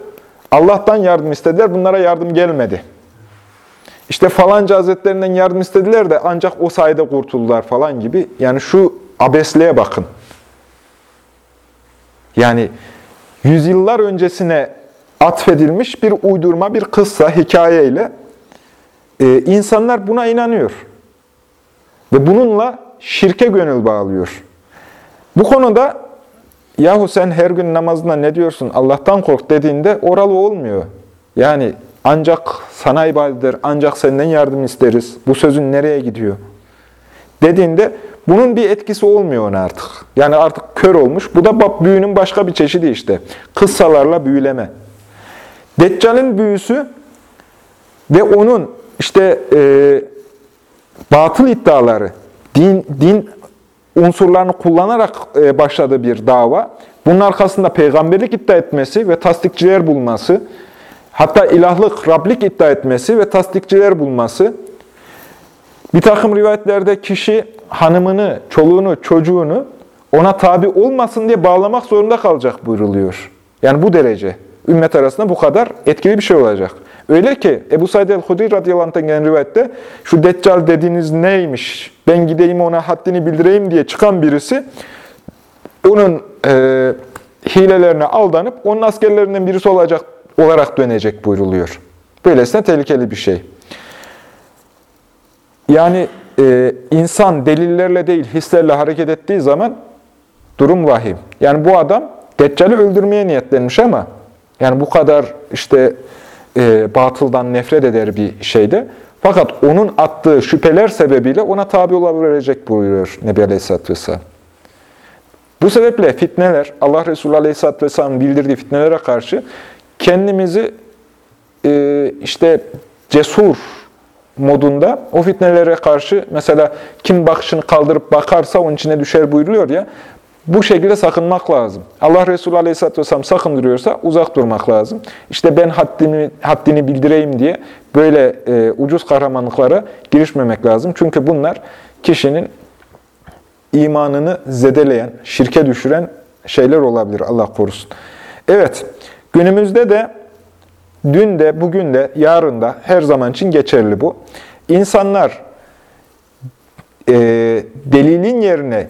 Allah'tan yardım istediler, bunlara yardım gelmedi. İşte falanca hazretlerinden yardım istediler de ancak o sayede kurtuldular falan gibi. Yani şu abesliğe bakın. Yani yüzyıllar öncesine atfedilmiş bir uydurma, bir kıssa, hikayeyle e, insanlar buna inanıyor. Ve bununla şirke gönül bağlıyor. Bu konuda yahu sen her gün namazında ne diyorsun Allah'tan kork dediğinde oralı olmuyor. Yani ancak sana ibadettir, ancak senden yardım isteriz. Bu sözün nereye gidiyor? dediğinde bunun bir etkisi olmuyor ona artık. Yani artık kör olmuş. Bu da büyünün başka bir çeşidi işte. Kıssalarla büyüleme. Deccal'in büyüsü ve onun işte e, batıl iddiaları, din, din unsurlarını kullanarak e, başladığı bir dava, bunun arkasında peygamberlik iddia etmesi ve tasdikçiler bulması, hatta ilahlık, Rablik iddia etmesi ve tasdikçiler bulması, bir takım rivayetlerde kişi hanımını, çoluğunu, çocuğunu ona tabi olmasın diye bağlamak zorunda kalacak buyruluyor. Yani bu derece. Ümmet arasında bu kadar etkili bir şey olacak. Öyle ki Ebu Said el-Hudri radıyallahu anh'tan gelen rivayette şu Deccal dediğiniz neymiş, ben gideyim ona haddini bildireyim diye çıkan birisi onun e, hilelerine aldanıp onun askerlerinden birisi olacak olarak dönecek buyruluyor. Böylesine tehlikeli bir şey. Yani e, insan delillerle değil hislerle hareket ettiği zaman durum vahim. Yani bu adam Deccal'i öldürmeye niyetlenmiş ama yani bu kadar işte e, batıldan nefret eder bir şeyde. Fakat onun attığı şüpheler sebebiyle ona tabi olabilecek buyuruyor Nebi Aleyhisselatü Vesselam. Bu sebeple fitneler, Allah Resulü Aleyhisselatü Vesselam'ın bildirdiği fitnelere karşı kendimizi e, işte cesur modunda o fitnelere karşı mesela kim bakışını kaldırıp bakarsa onun içine düşer buyuruluyor ya. Bu şekilde sakınmak lazım. Allah Resulü Aleyhisselatü Vesselam sakındırıyorsa uzak durmak lazım. İşte ben haddini, haddini bildireyim diye böyle e, ucuz kahramanlıklara girişmemek lazım. Çünkü bunlar kişinin imanını zedeleyen, şirke düşüren şeyler olabilir. Allah korusun. Evet, günümüzde de dün de, bugün de, yarın da her zaman için geçerli bu. İnsanlar e, delilin yerine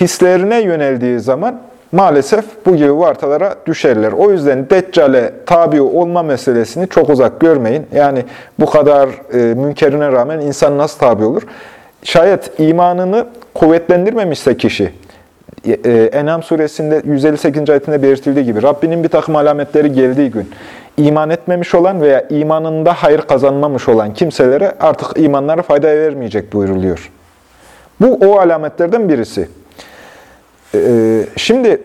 hislerine yöneldiği zaman maalesef bu gibi vartalara düşerler. O yüzden Deccale tabi olma meselesini çok uzak görmeyin. Yani bu kadar e, münkerine rağmen insan nasıl tabi olur? Şayet imanını kuvvetlendirmemişse kişi, e, Enam suresinde 158. ayetinde belirtildiği gibi Rabbinin bir takım alametleri geldiği gün iman etmemiş olan veya imanında hayır kazanmamış olan kimselere artık imanları fayda vermeyecek buyruluyor. Bu o alametlerden birisi. Ee, şimdi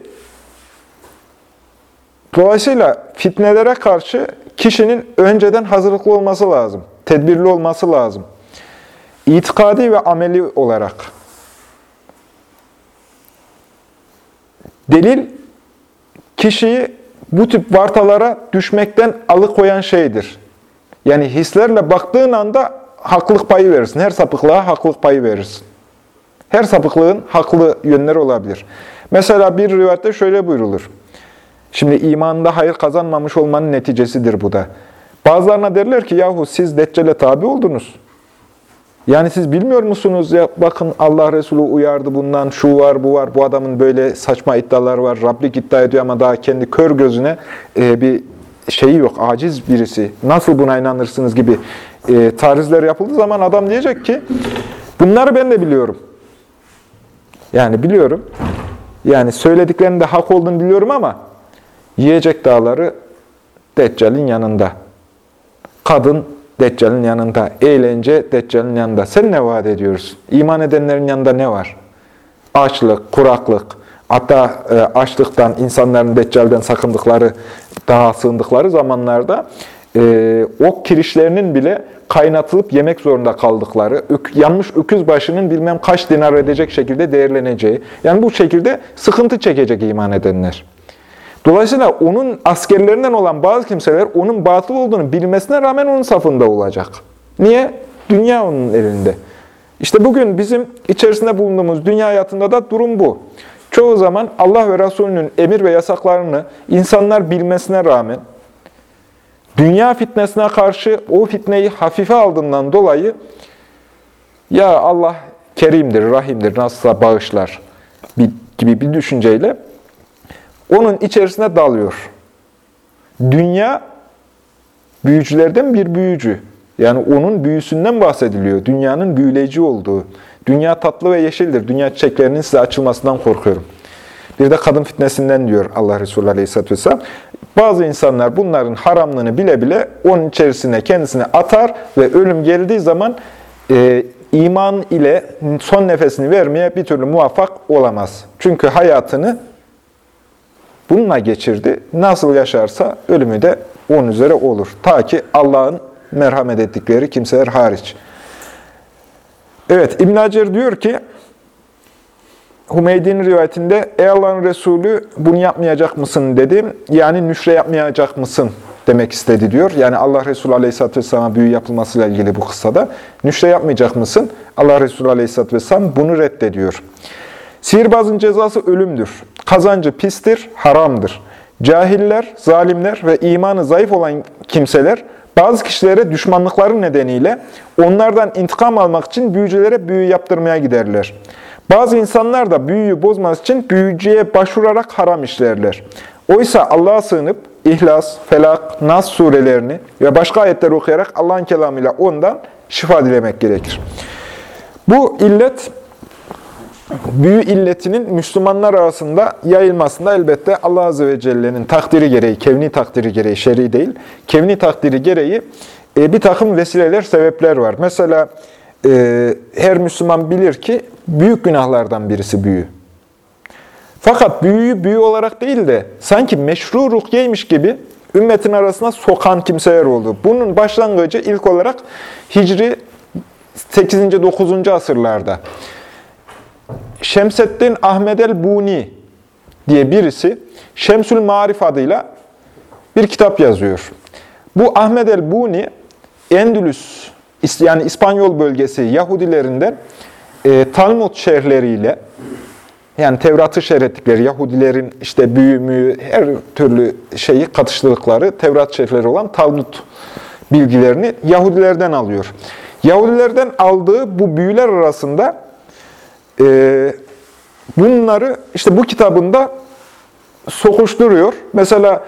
dolayısıyla fitnelere karşı kişinin önceden hazırlıklı olması lazım. Tedbirli olması lazım. İtikadi ve ameli olarak. Delil kişiyi bu tip vartalara düşmekten alıkoyan şeydir. Yani hislerle baktığın anda haklılık payı verirsin. Her sapıklığa haklılık payı verirsin. Her sapıklığın haklı yönleri olabilir. Mesela bir rivayette şöyle buyrulur. Şimdi imanında hayır kazanmamış olmanın neticesidir bu da. Bazılarına derler ki yahu siz Deccal'e tabi oldunuz. Yani siz bilmiyor musunuz ya bakın Allah Resulü uyardı bundan şu var bu var bu adamın böyle saçma iddialar var. Rablik iddia ediyor ama daha kendi kör gözüne e, bir şeyi yok aciz birisi. Nasıl buna inanırsınız gibi e, tarizler yapıldığı zaman adam diyecek ki bunları ben de biliyorum. Yani biliyorum. Yani söylediklerinin de hak olduğunu biliyorum ama yiyecek dağları Deccal'in yanında. Kadın Deccal'in yanında. Eğlence Deccal'in yanında. Sen ne vaat ediyorsun? İman edenlerin yanında ne var? Açlık, kuraklık, hatta e, açlıktan, insanların Deccal'den sakındıkları, daha sığındıkları zamanlarda e, ok kirişlerinin bile kaynatılıp yemek zorunda kaldıkları, ök, yanmış öküz başının bilmem kaç dinar edecek şekilde değerleneceği, yani bu şekilde sıkıntı çekecek iman edenler. Dolayısıyla onun askerlerinden olan bazı kimseler onun batıl olduğunu bilmesine rağmen onun safında olacak. Niye? Dünya onun elinde. İşte bugün bizim içerisinde bulunduğumuz dünya hayatında da durum bu. Çoğu zaman Allah ve Resulünün emir ve yasaklarını insanlar bilmesine rağmen, dünya fitnesine karşı o fitneyi hafife aldığından dolayı ya Allah kerimdir, rahimdir, nasılsa bağışlar gibi bir düşünceyle onun içerisine dalıyor. Dünya büyücülerden bir büyücü. Yani onun büyüsünden bahsediliyor. Dünyanın büyüleyici olduğu. Dünya tatlı ve yeşildir. Dünya çiçeklerinin size açılmasından korkuyorum. Bir de kadın fitnesinden diyor Allah Resulü Aleyhisselatü Vesselam. Bazı insanlar bunların haramlığını bile bile onun içerisine kendisini atar ve ölüm geldiği zaman e, iman ile son nefesini vermeye bir türlü muvaffak olamaz. Çünkü hayatını bununla geçirdi. Nasıl yaşarsa ölümü de onun üzere olur. Ta ki Allah'ın merhamet ettikleri kimseler hariç. Evet, İbn Hacer diyor ki, Hümeydi'nin rivayetinde, ey Allah'ın Resulü bunu yapmayacak mısın dedim. Yani nüşre yapmayacak mısın demek istedi diyor. Yani Allah Resulü Aleyhisselatü Vesselam'a büyü yapılmasıyla ilgili bu kıssada. Nüşre yapmayacak mısın? Allah Resulü Aleyhisselatü Vesselam bunu reddediyor. Sihirbazın cezası ölümdür. Kazancı pistir, haramdır. Cahiller, zalimler ve imanı zayıf olan kimseler bazı kişilere düşmanlıkları nedeniyle onlardan intikam almak için büyücülere büyü yaptırmaya giderler. Bazı insanlar da büyüyü bozmak için büyücüye başvurarak haram işlerler. Oysa Allah'a sığınıp İhlas, Felak, Nas surelerini ve başka ayetleri okuyarak Allah'ın kelamıyla ondan şifa dilemek gerekir. Bu illet, büyü illetinin Müslümanlar arasında yayılmasında elbette Allah Azze ve Celle'nin takdiri gereği, kevni takdiri gereği, şer'i değil, kevni takdiri gereği e, bir takım vesileler, sebepler var. Mesela e, her Müslüman bilir ki büyük günahlardan birisi büyü. Fakat büyüyü büyü olarak değil de sanki meşru rukyeymiş gibi ümmetin arasına sokan kimseler oldu. Bunun başlangıcı ilk olarak Hicri 8. 9. asırlarda. Şemseddin Ahmed el-Buni diye birisi Şemsül Marif adıyla bir kitap yazıyor. Bu Ahmed el-Buni Endülüs yani İspanyol bölgesi Yahudilerinden e, Talmud şerhleriyle yani Tevrat'ı şerh ettikleri Yahudilerin işte büyümü, her türlü şeyi katıştırdıkları Tevrat şerhleri olan Talmud bilgilerini Yahudilerden alıyor. Yahudilerden aldığı bu büyüler arasında e, bunları işte bu kitabında sokuşturuyor. Mesela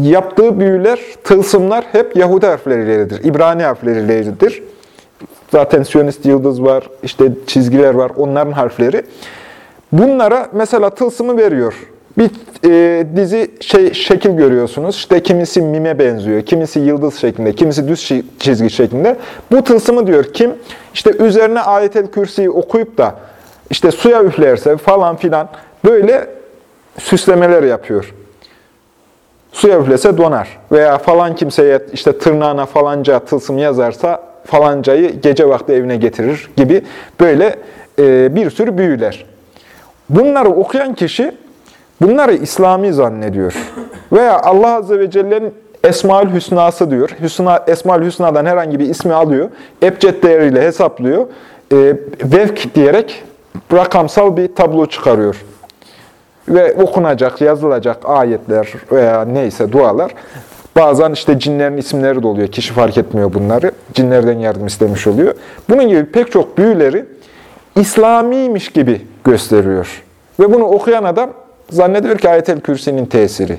yaptığı büyüler, tılsımlar hep Yahudi harfleriyledir, İbrani harfleriyledir. Zaten Siyonist yıldız var, işte çizgiler var, onların harfleri. Bunlara mesela tılsımı veriyor. Bir e, dizi şey şekil görüyorsunuz. İşte kimisi mime benziyor, kimisi yıldız şeklinde, kimisi düz çizgi şeklinde. Bu tılsımı diyor kim? İşte üzerine ayetel kürsiyi okuyup da işte suya üflerse falan filan böyle süslemeler yapıyor. Suya üflese donar. Veya falan kimseye işte tırnağına falanca tılsım yazarsa falancayı gece vakti evine getirir gibi böyle e, bir sürü büyüler. Bunları okuyan kişi bunları İslami zannediyor. Veya Allah Azze ve Celle'nin Esmaül Hüsna'sı diyor. Hüsna, Esmaül Hüsna'dan herhangi bir ismi alıyor. Ebced değeriyle hesaplıyor. E, vevk diyerek rakamsal bir tablo çıkarıyor. Ve okunacak, yazılacak ayetler veya neyse dualar. Bazen işte cinlerin isimleri de oluyor. Kişi fark etmiyor bunları. Cinlerden yardım istemiş oluyor. Bunun gibi pek çok büyüleri İslamiymiş gibi gösteriyor. Ve bunu okuyan adam zannediyor ki ayetel kürsinin tesiri.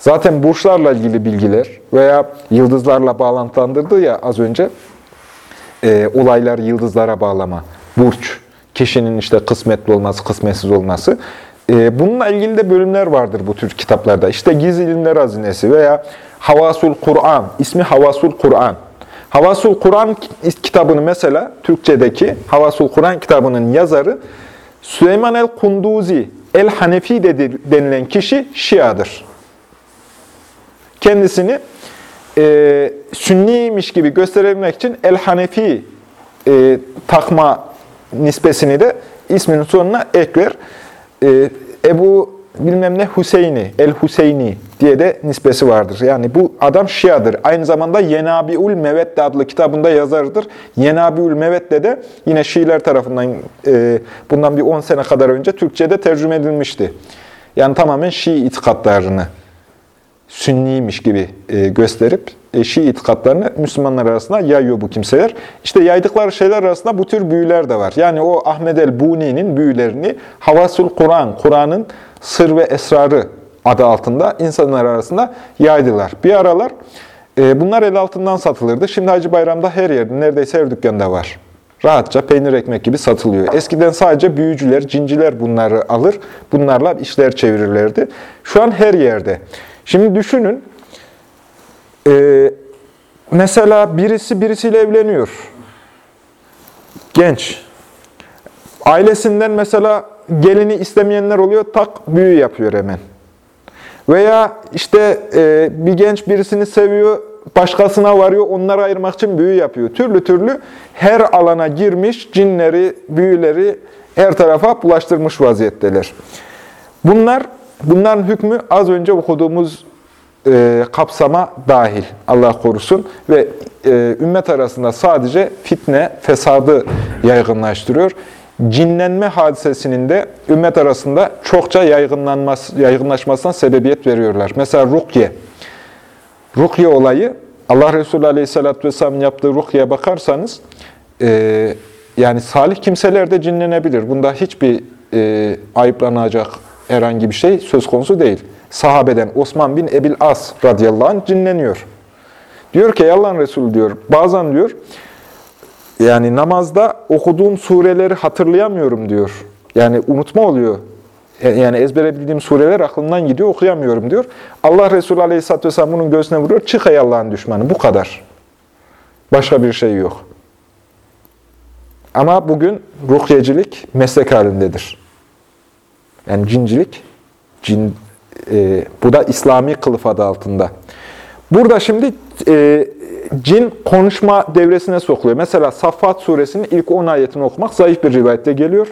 Zaten burçlarla ilgili bilgiler veya yıldızlarla bağlantılandırdı ya az önce e, olaylar yıldızlara bağlama, burç, kişinin işte kısmetli olması, kısmetsiz olması. E, bununla ilgili de bölümler vardır bu tür kitaplarda. İşte Gizli İlimler Hazinesi veya Havasul Kur'an, ismi Havasul Kur'an. Havasul Kur'an kitabını mesela Türkçedeki Havasul Kur'an kitabının yazarı Süleyman el-Kunduzi el-Hanefi denilen kişi Şia'dır. Kendisini e, Sünniymiş gibi gösterebilmek için el-Hanefi e, takma nispesini de isminin sonuna ekler. E, Ebu bilmem ne Hüseyni, El-Hüseyni diye de nispesi vardır. Yani bu adam Şia'dır. Aynı zamanda Yenabiül Mevedde adlı kitabında yazardır. Yenabiül Mevedde de yine Şiiler tarafından e, bundan bir 10 sene kadar önce Türkçe'de tercüme edilmişti. Yani tamamen Şii itikatlarını sünniymiş gibi e, gösterip e, Şii itikatlarını Müslümanlar arasında yayıyor bu kimseler. İşte yaydıkları şeyler arasında bu tür büyüler de var. Yani o Ahmed el-Buni'nin büyülerini Havasul Kur'an, Kur'an'ın sır ve esrarı adı altında insanlar arasında yaydılar. Bir aralar e, bunlar el altından satılırdı. Şimdi Hacı Bayram'da her yerde, neredeyse her dükkanda var. Rahatça peynir ekmek gibi satılıyor. Eskiden sadece büyücüler, cinciler bunları alır, bunlarla işler çevirirlerdi. Şu an her yerde. Şimdi düşünün, e, mesela birisi birisiyle evleniyor. Genç. Ailesinden mesela gelini istemeyenler oluyor, tak büyü yapıyor hemen. Veya işte e, bir genç birisini seviyor, başkasına varıyor, onları ayırmak için büyü yapıyor. Türlü türlü her alana girmiş, cinleri, büyüleri her tarafa bulaştırmış vaziyetteler. Bunlar, bunların hükmü az önce okuduğumuz e, kapsama dahil. Allah korusun. Ve e, ümmet arasında sadece fitne, fesadı yaygınlaştırıyor. Cinlenme hadisesinin de ümmet arasında çokça yaygınlaşmasına sebebiyet veriyorlar. Mesela rukye. Rukye olayı, Allah Resulü Aleyhisselatü Vesselam'ın yaptığı rukyeye bakarsanız, e, yani salih kimseler de cinlenebilir. Bunda hiçbir e, ayıplanacak herhangi bir şey söz konusu değil. Sahabeden Osman bin Ebil As radıyallahu anh cinleniyor. Diyor ki Allah'ın Resulü diyor, bazen diyor, yani namazda okuduğum sureleri hatırlayamıyorum diyor. Yani unutma oluyor. Yani ezbere bildiğim sureler aklımdan gidiyor, okuyamıyorum diyor. Allah Resulü Aleyhisselatü Vesselam bunun göğsüne vuruyor. Çık ey Allah'ın düşmanı. Bu kadar. Başka bir şey yok. Ama bugün ruhyecilik meslek halindedir. Yani cincilik, cin, e, bu da İslami kılıf adı altında. Burada şimdi e, cin konuşma devresine sokuluyor. Mesela Saffat suresinin ilk 10 ayetini okumak zayıf bir rivayette geliyor.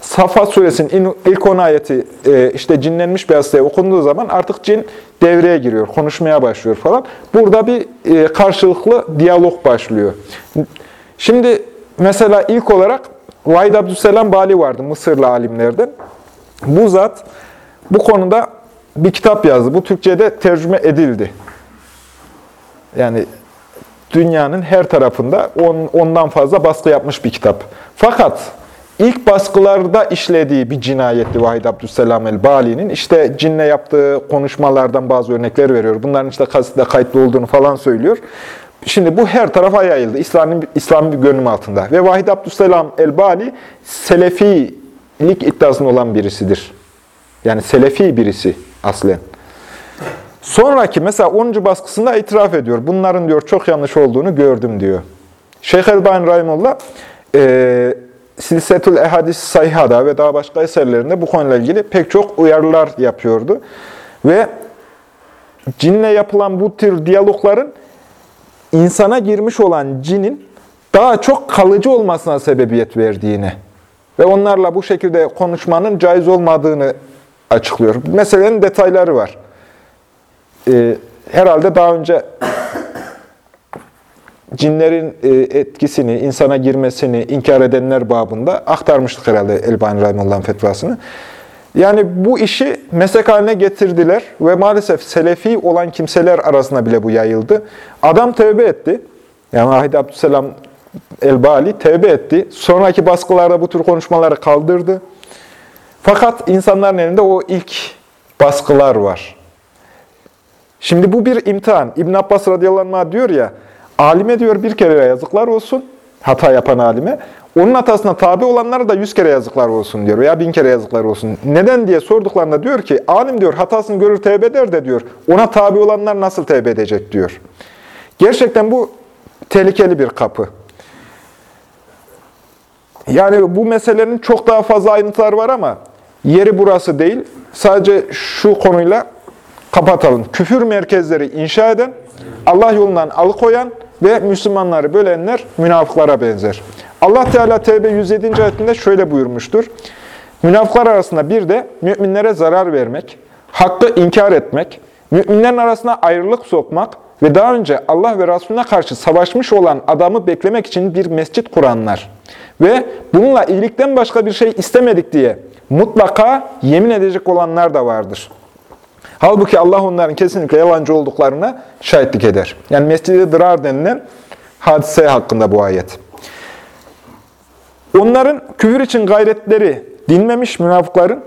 Saffat suresinin ilk 10 ayeti e, işte cinlenmiş bir hastaya okunduğu zaman artık cin devreye giriyor, konuşmaya başlıyor falan. Burada bir e, karşılıklı diyalog başlıyor. Şimdi mesela ilk olarak Vahid Abdüsselam Bali vardı Mısırlı alimlerden. Bu zat bu konuda bir kitap yazdı. Bu Türkçe'de tercüme edildi. Yani dünyanın her tarafında on, ondan fazla baskı yapmış bir kitap. Fakat ilk baskılarda işlediği bir cinayetti Vahid Abdüsselam el-Bali'nin. İşte cinle yaptığı konuşmalardan bazı örnekler veriyor. Bunların işte kasıtla kayıtlı olduğunu falan söylüyor. Şimdi bu her tarafa yayıldı. İslam'ın İslam bir gönlüm altında. Ve Vahid Abdüsselam el-Bali Selefilik iddiasında olan birisidir. Yani Selefi birisi aslen. Sonraki mesela 10. baskısında itiraf ediyor. Bunların diyor çok yanlış olduğunu gördüm diyor. Şeyh Elbani Rahimullah e, Silsetül Ehadis Sayhada ve daha başka eserlerinde bu konuyla ilgili pek çok uyarılar yapıyordu. Ve cinle yapılan bu tür diyalogların insana girmiş olan cinin daha çok kalıcı olmasına sebebiyet verdiğini ve onlarla bu şekilde konuşmanın caiz olmadığını açıklıyor. Meselenin detayları var. Ee, herhalde daha önce cinlerin e, etkisini, insana girmesini inkar edenler babında aktarmıştık herhalde Elbani Rahimullah'ın fetvasını. Yani bu işi meslek haline getirdiler ve maalesef selefi olan kimseler arasında bile bu yayıldı. Adam tevbe etti. Yani Ahid Abdüsselam El-Bali tevbe etti. Sonraki baskılarda bu tür konuşmaları kaldırdı. Fakat insanların elinde o ilk baskılar var. Şimdi bu bir imtihan. İbn Abbas radıyallahu anh diyor ya, alime diyor bir kere yazıklar olsun, hata yapan alime. Onun hatasına tabi olanlara da yüz kere yazıklar olsun diyor veya bin kere yazıklar olsun. Neden diye sorduklarında diyor ki, alim diyor hatasını görür tevbe eder de diyor, ona tabi olanlar nasıl tevbe edecek diyor. Gerçekten bu tehlikeli bir kapı. Yani bu meselenin çok daha fazla ayrıntılar var ama yeri burası değil. Sadece şu konuyla kapatalım. Küfür merkezleri inşa eden, Allah yolundan alıkoyan ve Müslümanları bölenler münafıklara benzer. Allah Teala Tevbe 107. ayetinde şöyle buyurmuştur. Münafıklar arasında bir de müminlere zarar vermek, hakkı inkar etmek, müminlerin arasına ayrılık sokmak ve daha önce Allah ve Resulüne karşı savaşmış olan adamı beklemek için bir mescit kuranlar ve bununla iyilikten başka bir şey istemedik diye mutlaka yemin edecek olanlar da vardır. Halbuki Allah onların kesinlikle yalancı olduklarına şahitlik eder. Yani mescid-i dırar denilen hadise hakkında bu ayet. Onların küfür için gayretleri dinmemiş münafıkların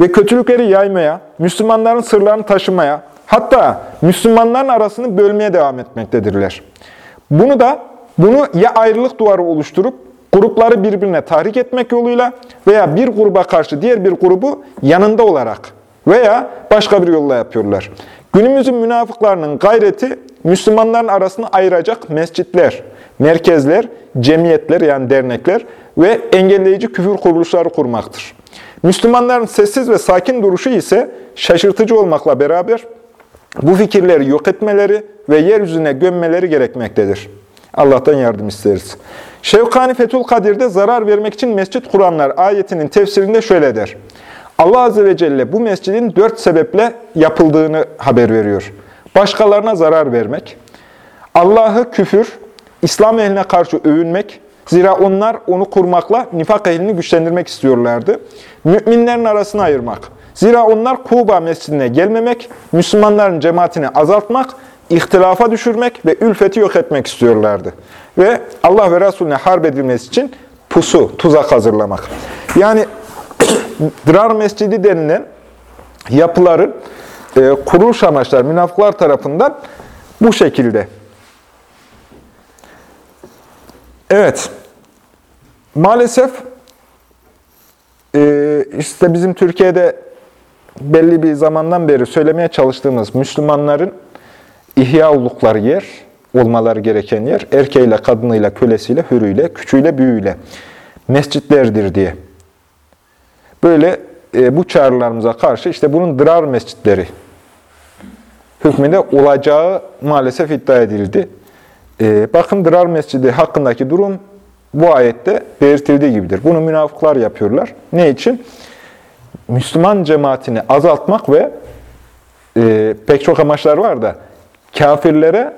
ve kötülükleri yaymaya, Müslümanların sırlarını taşımaya, hatta Müslümanların arasını bölmeye devam etmektedirler. Bunu da bunu ya ayrılık duvarı oluşturup grupları birbirine tahrik etmek yoluyla veya bir gruba karşı diğer bir grubu yanında olarak veya başka bir yolla yapıyorlar. Günümüzün münafıklarının gayreti Müslümanların arasını ayıracak mescitler, merkezler, cemiyetler yani dernekler ve engelleyici küfür kuruluşları kurmaktır. Müslümanların sessiz ve sakin duruşu ise şaşırtıcı olmakla beraber bu fikirleri yok etmeleri ve yeryüzüne gömmeleri gerekmektedir. Allah'tan yardım isteriz. Şevkani Fethul Kadir'de zarar vermek için mescit kuranlar ayetinin tefsirinde şöyle der. Allah Azze ve Celle bu mescidin dört sebeple yapıldığını haber veriyor. Başkalarına zarar vermek, Allah'ı küfür, İslam ehline karşı övünmek, zira onlar onu kurmakla nifak ehlini güçlendirmek istiyorlardı. Müminlerin arasını ayırmak, zira onlar Kuba mescidine gelmemek, Müslümanların cemaatini azaltmak, ihtilafa düşürmek ve ülfeti yok etmek istiyorlardı. Ve Allah ve Resulüne harp edilmesi için pusu, tuzak hazırlamak. Yani Dırar Mescidi denilen yapıların e, kuruluş amaçları münafıklar tarafından bu şekilde. Evet. Maalesef e, işte bizim Türkiye'de belli bir zamandan beri söylemeye çalıştığımız Müslümanların ihya oldukları yer, olmaları gereken yer, erkeğiyle, kadınıyla, kölesiyle, hürüyle, küçüğüyle, büyüğüyle mescitlerdir diye. Böyle e, bu çağrılarımıza karşı işte bunun dırar mescitleri hükmünde olacağı maalesef iddia edildi. E, bakın dırar mescidi hakkındaki durum bu ayette belirtildiği gibidir. Bunu münafıklar yapıyorlar. Ne için? Müslüman cemaatini azaltmak ve e, pek çok amaçlar var da kafirlere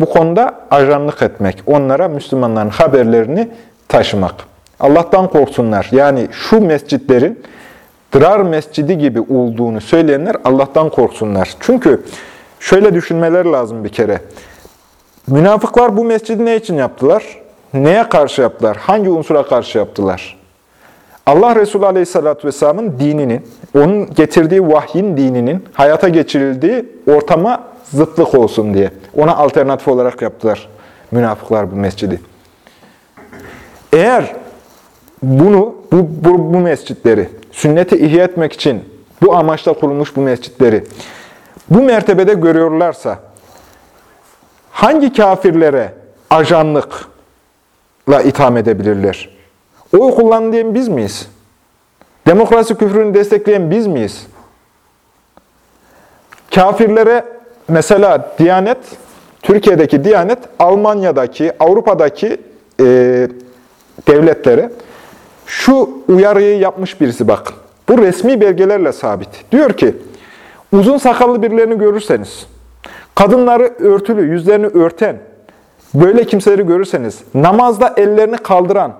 bu konuda ajanlık etmek, onlara Müslümanların haberlerini taşımak. Allah'tan korksunlar. Yani şu mescitlerin dırar mescidi gibi olduğunu söyleyenler Allah'tan korksunlar. Çünkü şöyle düşünmeler lazım bir kere. Münafıklar bu mescidi ne için yaptılar? Neye karşı yaptılar? Hangi unsura karşı yaptılar? Allah Resulü Aleyhisselatü Vesselam'ın dininin, onun getirdiği vahyin dininin hayata geçirildiği ortama zıtlık olsun diye. Ona alternatif olarak yaptılar münafıklar bu mescidi. Eğer bunu, bu, bu, bu mescitleri, sünneti ihya etmek için bu amaçla kurulmuş bu mescitleri bu mertebede görüyorlarsa, hangi kafirlere ajanlıkla itham edebilirler? Oy kullanın diyen biz miyiz? Demokrasi küfrünü destekleyen biz miyiz? Kafirlere mesela Diyanet, Türkiye'deki Diyanet, Almanya'daki, Avrupa'daki e, devletlere şu uyarıyı yapmış birisi bakın. Bu resmi belgelerle sabit. Diyor ki, uzun sakallı birilerini görürseniz, kadınları örtülü, yüzlerini örten, böyle kimseleri görürseniz, namazda ellerini kaldıran,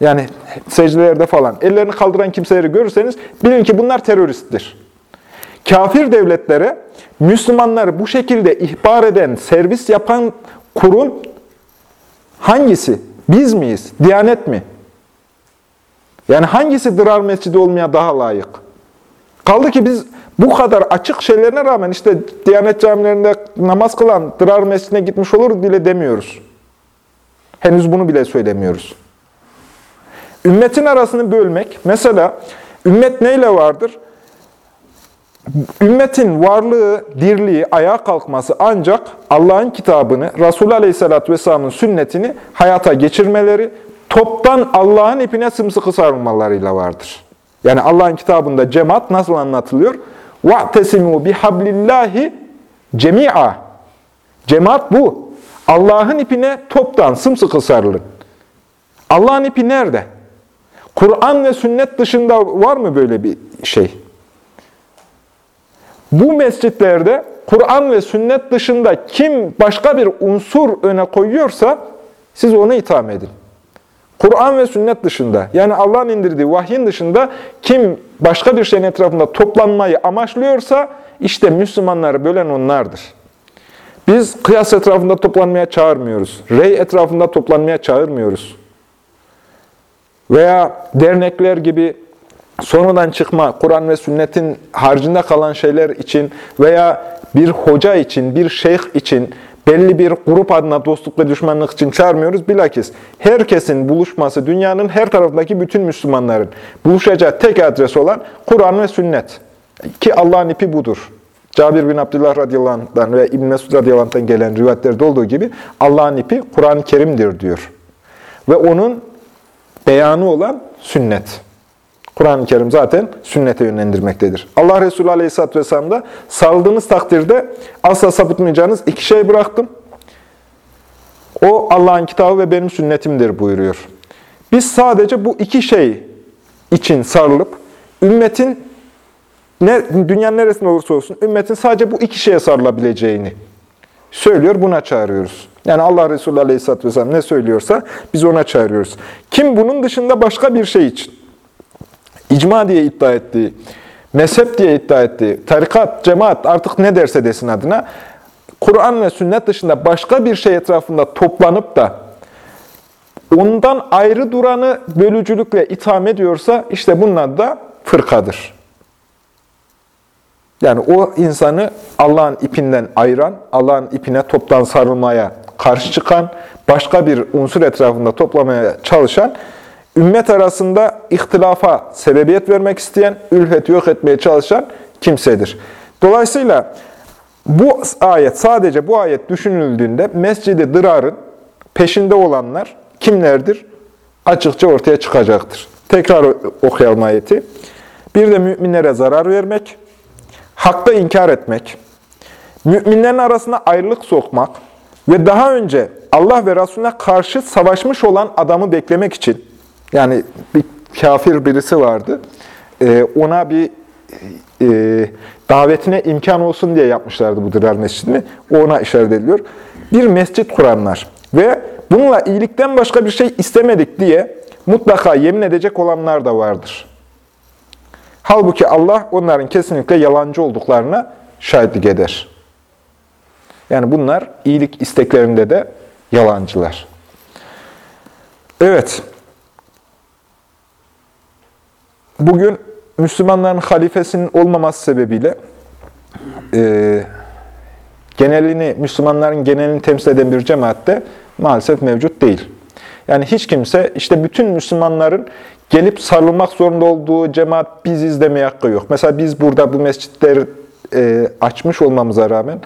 yani secdelerde falan, ellerini kaldıran kimseleri görürseniz, bilin ki bunlar teröristtir. Kafir devletlere Müslümanları bu şekilde ihbar eden, servis yapan kurum hangisi? Biz miyiz? Diyanet mi? Yani hangisi dırar mescidi olmaya daha layık? Kaldı ki biz bu kadar açık şeylerine rağmen işte Diyanet camilerinde namaz kılan dırar mescidine gitmiş olur bile demiyoruz. Henüz bunu bile söylemiyoruz. Ümmetin arasını bölmek, mesela ümmet neyle vardır? Ümmetin varlığı, dirliği, ayağa kalkması ancak Allah'ın kitabını, Resulü Aleyhisselatü Vesselam'ın sünnetini hayata geçirmeleri, toptan Allah'ın ipine sımsıkı sarılmalarıyla vardır. Yani Allah'ın kitabında cemaat nasıl anlatılıyor? وَاَعْتَسِمُوا بِحَبْلِ cemia. Cemaat bu. Allah'ın ipine toptan sımsıkı sarılın. Allah'ın ipi nerede? Kur'an ve sünnet dışında var mı böyle bir şey? Bu mescitlerde Kur'an ve sünnet dışında kim başka bir unsur öne koyuyorsa siz onu itham edin. Kur'an ve sünnet dışında, yani Allah'ın indirdiği vahyin dışında kim başka bir şeyin etrafında toplanmayı amaçlıyorsa, işte Müslümanları bölen onlardır. Biz kıyas etrafında toplanmaya çağırmıyoruz. Rey etrafında toplanmaya çağırmıyoruz. Veya dernekler gibi sonradan çıkma, Kur'an ve sünnetin haricinde kalan şeyler için veya bir hoca için, bir şeyh için, belli bir grup adına dostluk ve düşmanlık için çağırmıyoruz. Bilakis herkesin buluşması, dünyanın her tarafındaki bütün Müslümanların buluşacağı tek adres olan Kur'an ve sünnet. Ki Allah'ın ipi budur. Cabir bin Abdullah radıyallahu anh'dan ve İbn Mesud radıyallahu gelen rivayetlerde olduğu gibi Allah'ın ipi Kur'an-ı Kerim'dir diyor. Ve onun beyanı olan sünnet. Kur'an-ı Kerim zaten sünnete yönlendirmektedir. Allah Resulü Aleyhisselatü Vesselam da saldığınız takdirde asla sapıtmayacağınız iki şey bıraktım. O Allah'ın kitabı ve benim sünnetimdir buyuruyor. Biz sadece bu iki şey için sarılıp ümmetin ne, dünyanın neresinde olursa olsun ümmetin sadece bu iki şeye sarılabileceğini söylüyor, buna çağırıyoruz. Yani Allah Resulü Aleyhisselatü Vesselam ne söylüyorsa biz ona çağırıyoruz. Kim bunun dışında başka bir şey için, icma diye iddia ettiği, mezhep diye iddia ettiği, tarikat, cemaat artık ne derse desin adına, Kur'an ve sünnet dışında başka bir şey etrafında toplanıp da ondan ayrı duranı bölücülükle itham ediyorsa işte bunlar da fırkadır. Yani o insanı Allah'ın ipinden ayıran, Allah'ın ipine toptan sarılmaya karşı çıkan, başka bir unsur etrafında toplamaya çalışan, ümmet arasında ihtilafa sebebiyet vermek isteyen, ülfeti yok etmeye çalışan kimsedir. Dolayısıyla bu ayet, sadece bu ayet düşünüldüğünde Mescid-i Dırar'ın peşinde olanlar kimlerdir? Açıkça ortaya çıkacaktır. Tekrar okuyalım ayeti. Bir de müminlere zarar vermek, hakta inkar etmek, müminlerin arasına ayrılık sokmak ve daha önce Allah ve Resulüne karşı savaşmış olan adamı beklemek için, yani bir kafir birisi vardı, e, ona bir e, davetine imkan olsun diye yapmışlardı bu Dırar Mescidini. Ona işaret ediliyor. Bir mescit kuranlar ve bununla iyilikten başka bir şey istemedik diye mutlaka yemin edecek olanlar da vardır. Halbuki Allah onların kesinlikle yalancı olduklarına şahitlik eder. Yani bunlar iyilik isteklerinde de yalancılar. Evet. Bugün Müslümanların halifesinin olmaması sebebiyle e, genelini, Müslümanların genelini temsil eden bir cemaatte maalesef mevcut değil. Yani hiç kimse, işte bütün Müslümanların gelip sarılmak zorunda olduğu cemaat biz izlemeye hakkı yok. Mesela biz burada bu mescitleri e, açmış olmamıza rağmen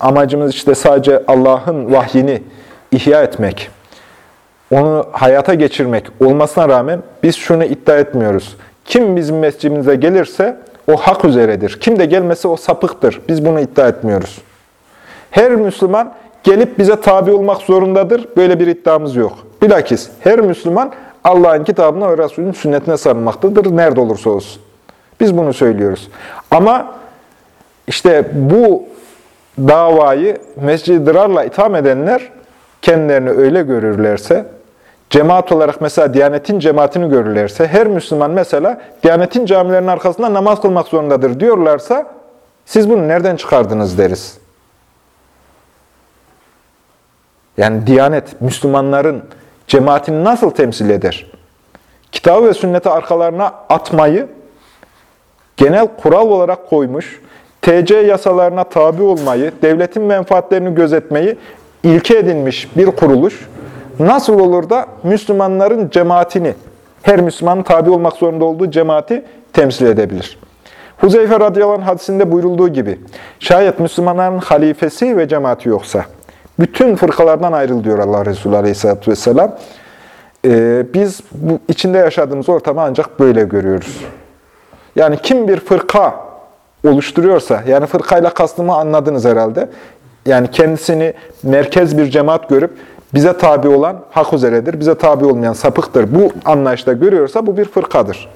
amacımız işte sadece Allah'ın vahyini ihya etmek, onu hayata geçirmek olmasına rağmen biz şunu iddia etmiyoruz. Kim bizim mescidimize gelirse o hak üzeredir. Kim de gelmese o sapıktır. Biz bunu iddia etmiyoruz. Her Müslüman gelip bize tabi olmak zorundadır. Böyle bir iddiamız yok. Bilakis her Müslüman Allah'ın kitabına ve Resulünün sünnetine sarılmaktadır. Nerede olursa olsun. Biz bunu söylüyoruz. Ama işte bu davayı Mescid-i Dırar'la itham edenler kendilerini öyle görürlerse, cemaat olarak mesela Diyanet'in cemaatini görürlerse, her Müslüman mesela Diyanet'in camilerinin arkasında namaz kılmak zorundadır diyorlarsa, siz bunu nereden çıkardınız deriz. Yani Diyanet, Müslümanların cemaatini nasıl temsil eder? Kitabı ve sünneti arkalarına atmayı genel kural olarak koymuş, TC yasalarına tabi olmayı, devletin menfaatlerini gözetmeyi ilke edinmiş bir kuruluş, nasıl olur da Müslümanların cemaatini, her Müslümanın tabi olmak zorunda olduğu cemaati temsil edebilir? Huzeyfe radıyallahu anh hadisinde buyurulduğu gibi, şayet Müslümanların halifesi ve cemaati yoksa, bütün fırkalardan ayrıl diyor Allah Resulü Aleyhisselatü Vesselam. Ee, biz bu içinde yaşadığımız ortamı ancak böyle görüyoruz. Yani kim bir fırka oluşturuyorsa, yani fırkayla kastımı anladınız herhalde. Yani kendisini merkez bir cemaat görüp bize tabi olan hak üzeredir, bize tabi olmayan sapıktır. Bu anlayışta görüyorsa bu bir fırkadır.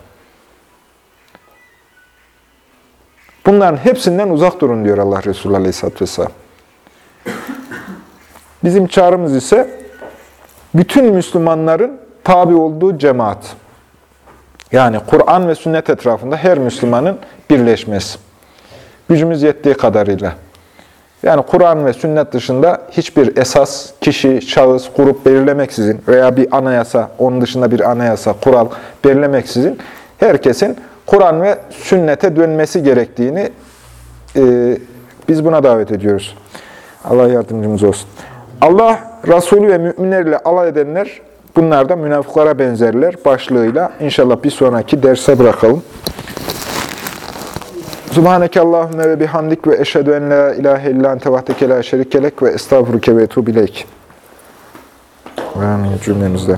Bunların hepsinden uzak durun diyor Allah Resulü Aleyhisselatü Vesselam. Bizim çağrımız ise bütün Müslümanların tabi olduğu cemaat. Yani Kur'an ve sünnet etrafında her Müslümanın birleşmesi. Gücümüz yettiği kadarıyla. Yani Kur'an ve sünnet dışında hiçbir esas, kişi, şahıs, grup belirlemeksizin veya bir anayasa, onun dışında bir anayasa, kural belirlemeksizin herkesin Kur'an ve sünnete dönmesi gerektiğini e, biz buna davet ediyoruz. Allah yardımcımız olsun. Allah, Resulü ve müminlerle alay edenler, bunlar da münafıklara benzerler başlığıyla. İnşallah bir sonraki derse bırakalım. Subhaneke Allahümme ve bihamdik ve eşhedü en la ilahe illa ente vahdeke la şerikelek ve estağfuruke ve etubu ileyk. Amin cümlemizde.